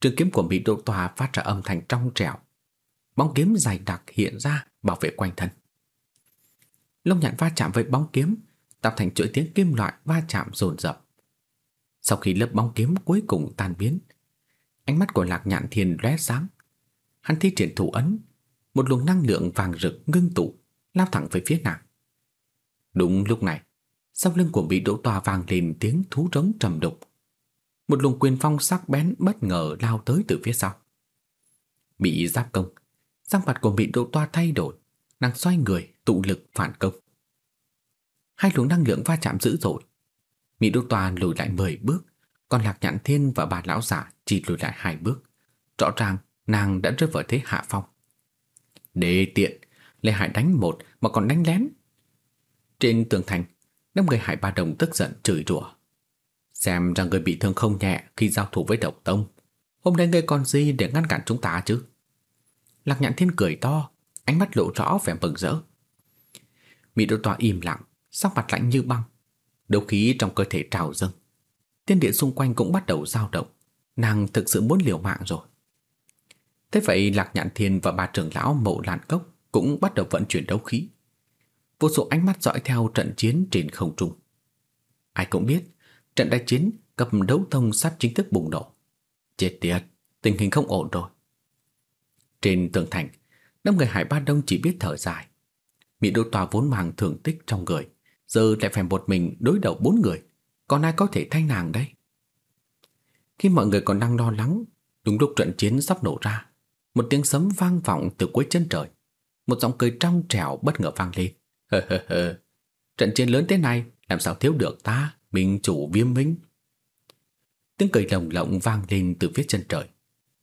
trường kiếm của Mỹ Độ Tòa phát ra âm thanh trong trẻo. Bóng kiếm dài đặc hiện ra bảo vệ quanh thân. long nhạn va chạm với bóng kiếm, tạo thành chuỗi tiếng kim loại va chạm dồn dập. Sau khi lớp bóng kiếm cuối cùng tan biến, ánh mắt của Lạc Nhạn Thiên lóe sáng. Hắn thi triển thủ ấn, một luồng năng lượng vàng rực ngưng tụ, lao thẳng về phía nàng. Đúng lúc này, sau lưng của bị Đỗ Tòa vang lên tiếng thú trống trầm đục. Một luồng quyền phong sắc bén bất ngờ lao tới từ phía sau. Bị giáp công, sắc mặt của bị Đỗ Tòa thay đổi, nàng xoay người tụ lực phản công. Hai luồng năng lượng va chạm dữ dội. Mỹ Đỗ Tòa lùi lại 10 bước, còn Lạc Nhạn Thiên và bà lão giả chỉ lùi lại hai bước. Rõ ràng nàng đã rơi vào thế hạ phong. Đê tiện, Lê Hải đánh một mà còn đánh lén. Trên tường thành, Đám người Hải Ba Đồng tức giận chửi rủa. Xem rằng người bị thương không nhẹ khi giao thủ với độc tông. Hôm nay ngươi còn gì để ngăn cản chúng ta chứ? Lạc Nhạn Thiên cười to, ánh mắt lộ rõ vẻ mừng rỡ. Mỹ Đô tòa im lặng, sắc mặt lạnh như băng, đấu khí trong cơ thể trào dâng. Tiên địa xung quanh cũng bắt đầu dao động, nàng thực sự muốn liều mạng rồi. Thế vậy Lạc Nhạn Thiên và bà trưởng lão mậu lạn cốc cũng bắt đầu vận chuyển đấu khí. Vô số ánh mắt dõi theo trận chiến trên không trung. Ai cũng biết, trận đại chiến cặp đấu tông sắp chính thức bùng nổ. Chết tiệt, tình hình không ổn rồi. Trên tường thành, đám người Hải Ba Đông chỉ biết thở dài. Mỹ đô tòa vốn mang thường tích trong người, giờ lại phải một mình đối đầu bốn người. Còn ai có thể thay nàng đây? Khi mọi người còn đang lo lắng, đúng lúc trận chiến sắp nổ ra, một tiếng sấm vang vọng từ cuối chân trời. Một giọng cười trong trẻo bất ngờ vang lên. Hơ hơ hơ, trận chiến lớn thế này làm sao thiếu được ta, minh chủ viêm minh. Tiếng cười lồng lộng vang lên từ phía chân trời.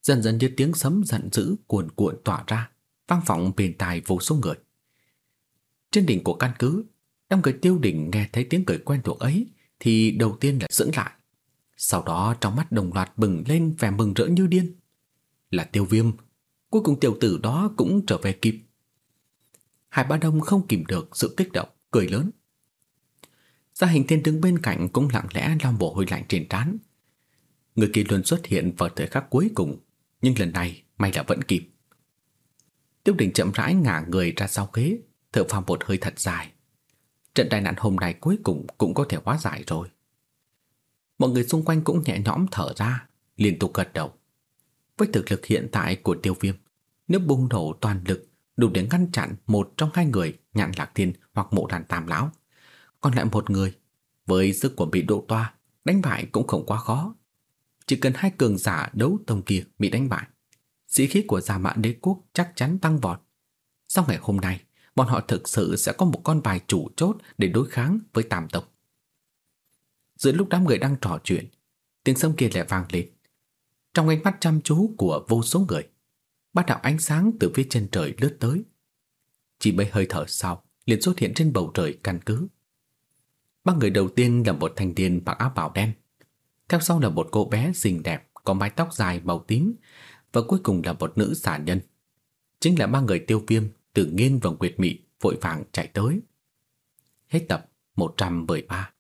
Dần dần như tiếng sấm giận dữ cuồn cuộn tỏa ra, vang vọng bên tai vô số người. Trên đỉnh của căn cứ, đám người tiêu đỉnh nghe thấy tiếng cười quen thuộc ấy thì đầu tiên là sững lại. Sau đó trong mắt đồng loạt bừng lên vẻ mừng rỡ như điên. Là tiêu viêm, cuối cùng tiểu tử đó cũng trở về kịp. Hải Ba Đông không kìm được sự kích động, cười lớn. Gia hình thiên đứng bên cạnh cũng lặng lẽ lau mồ hôi lạnh trên trán. Người kia luôn xuất hiện vào thời khắc cuối cùng, nhưng lần này may là vẫn kịp. Tiêu đình chậm rãi ngả người ra sau ghế, thở phào một hơi thật dài. Trận tai nạn hôm nay cuối cùng cũng có thể hóa giải rồi. Mọi người xung quanh cũng nhẹ nhõm thở ra, liên tục gật đầu. Với thực lực hiện tại của tiêu viêm, nếu bùng nổ toàn lực đủ để ngăn chặn một trong hai người nhạn lạc thiên hoặc mộ đàn tam lão. Còn lại một người, với sức của bị độ toa, đánh bại cũng không quá khó. Chỉ cần hai cường giả đấu tông kia bị đánh bại, sĩ khí của Gia mạng Đế Quốc chắc chắn tăng vọt. Sau ngày hôm nay, bọn họ thực sự sẽ có một con bài chủ chốt để đối kháng với tam tộc. Giữa lúc đám người đang trò chuyện, tiếng sông kia lại vang lên. Trong ánh mắt chăm chú của vô số người, bát đạo ánh sáng từ phía chân trời lướt tới. Chỉ mấy hơi thở sau, liền xuất hiện trên bầu trời căn cứ. Ba người đầu tiên là một thanh niên mặc áo bào đen, theo sau là một cô bé xinh đẹp có mái tóc dài màu tím và cuối cùng là một nữ xà nhân. Chính là ba người tiêu viêm từ nghiên và nguyệt mị vội vàng chạy tới. Hết tập 113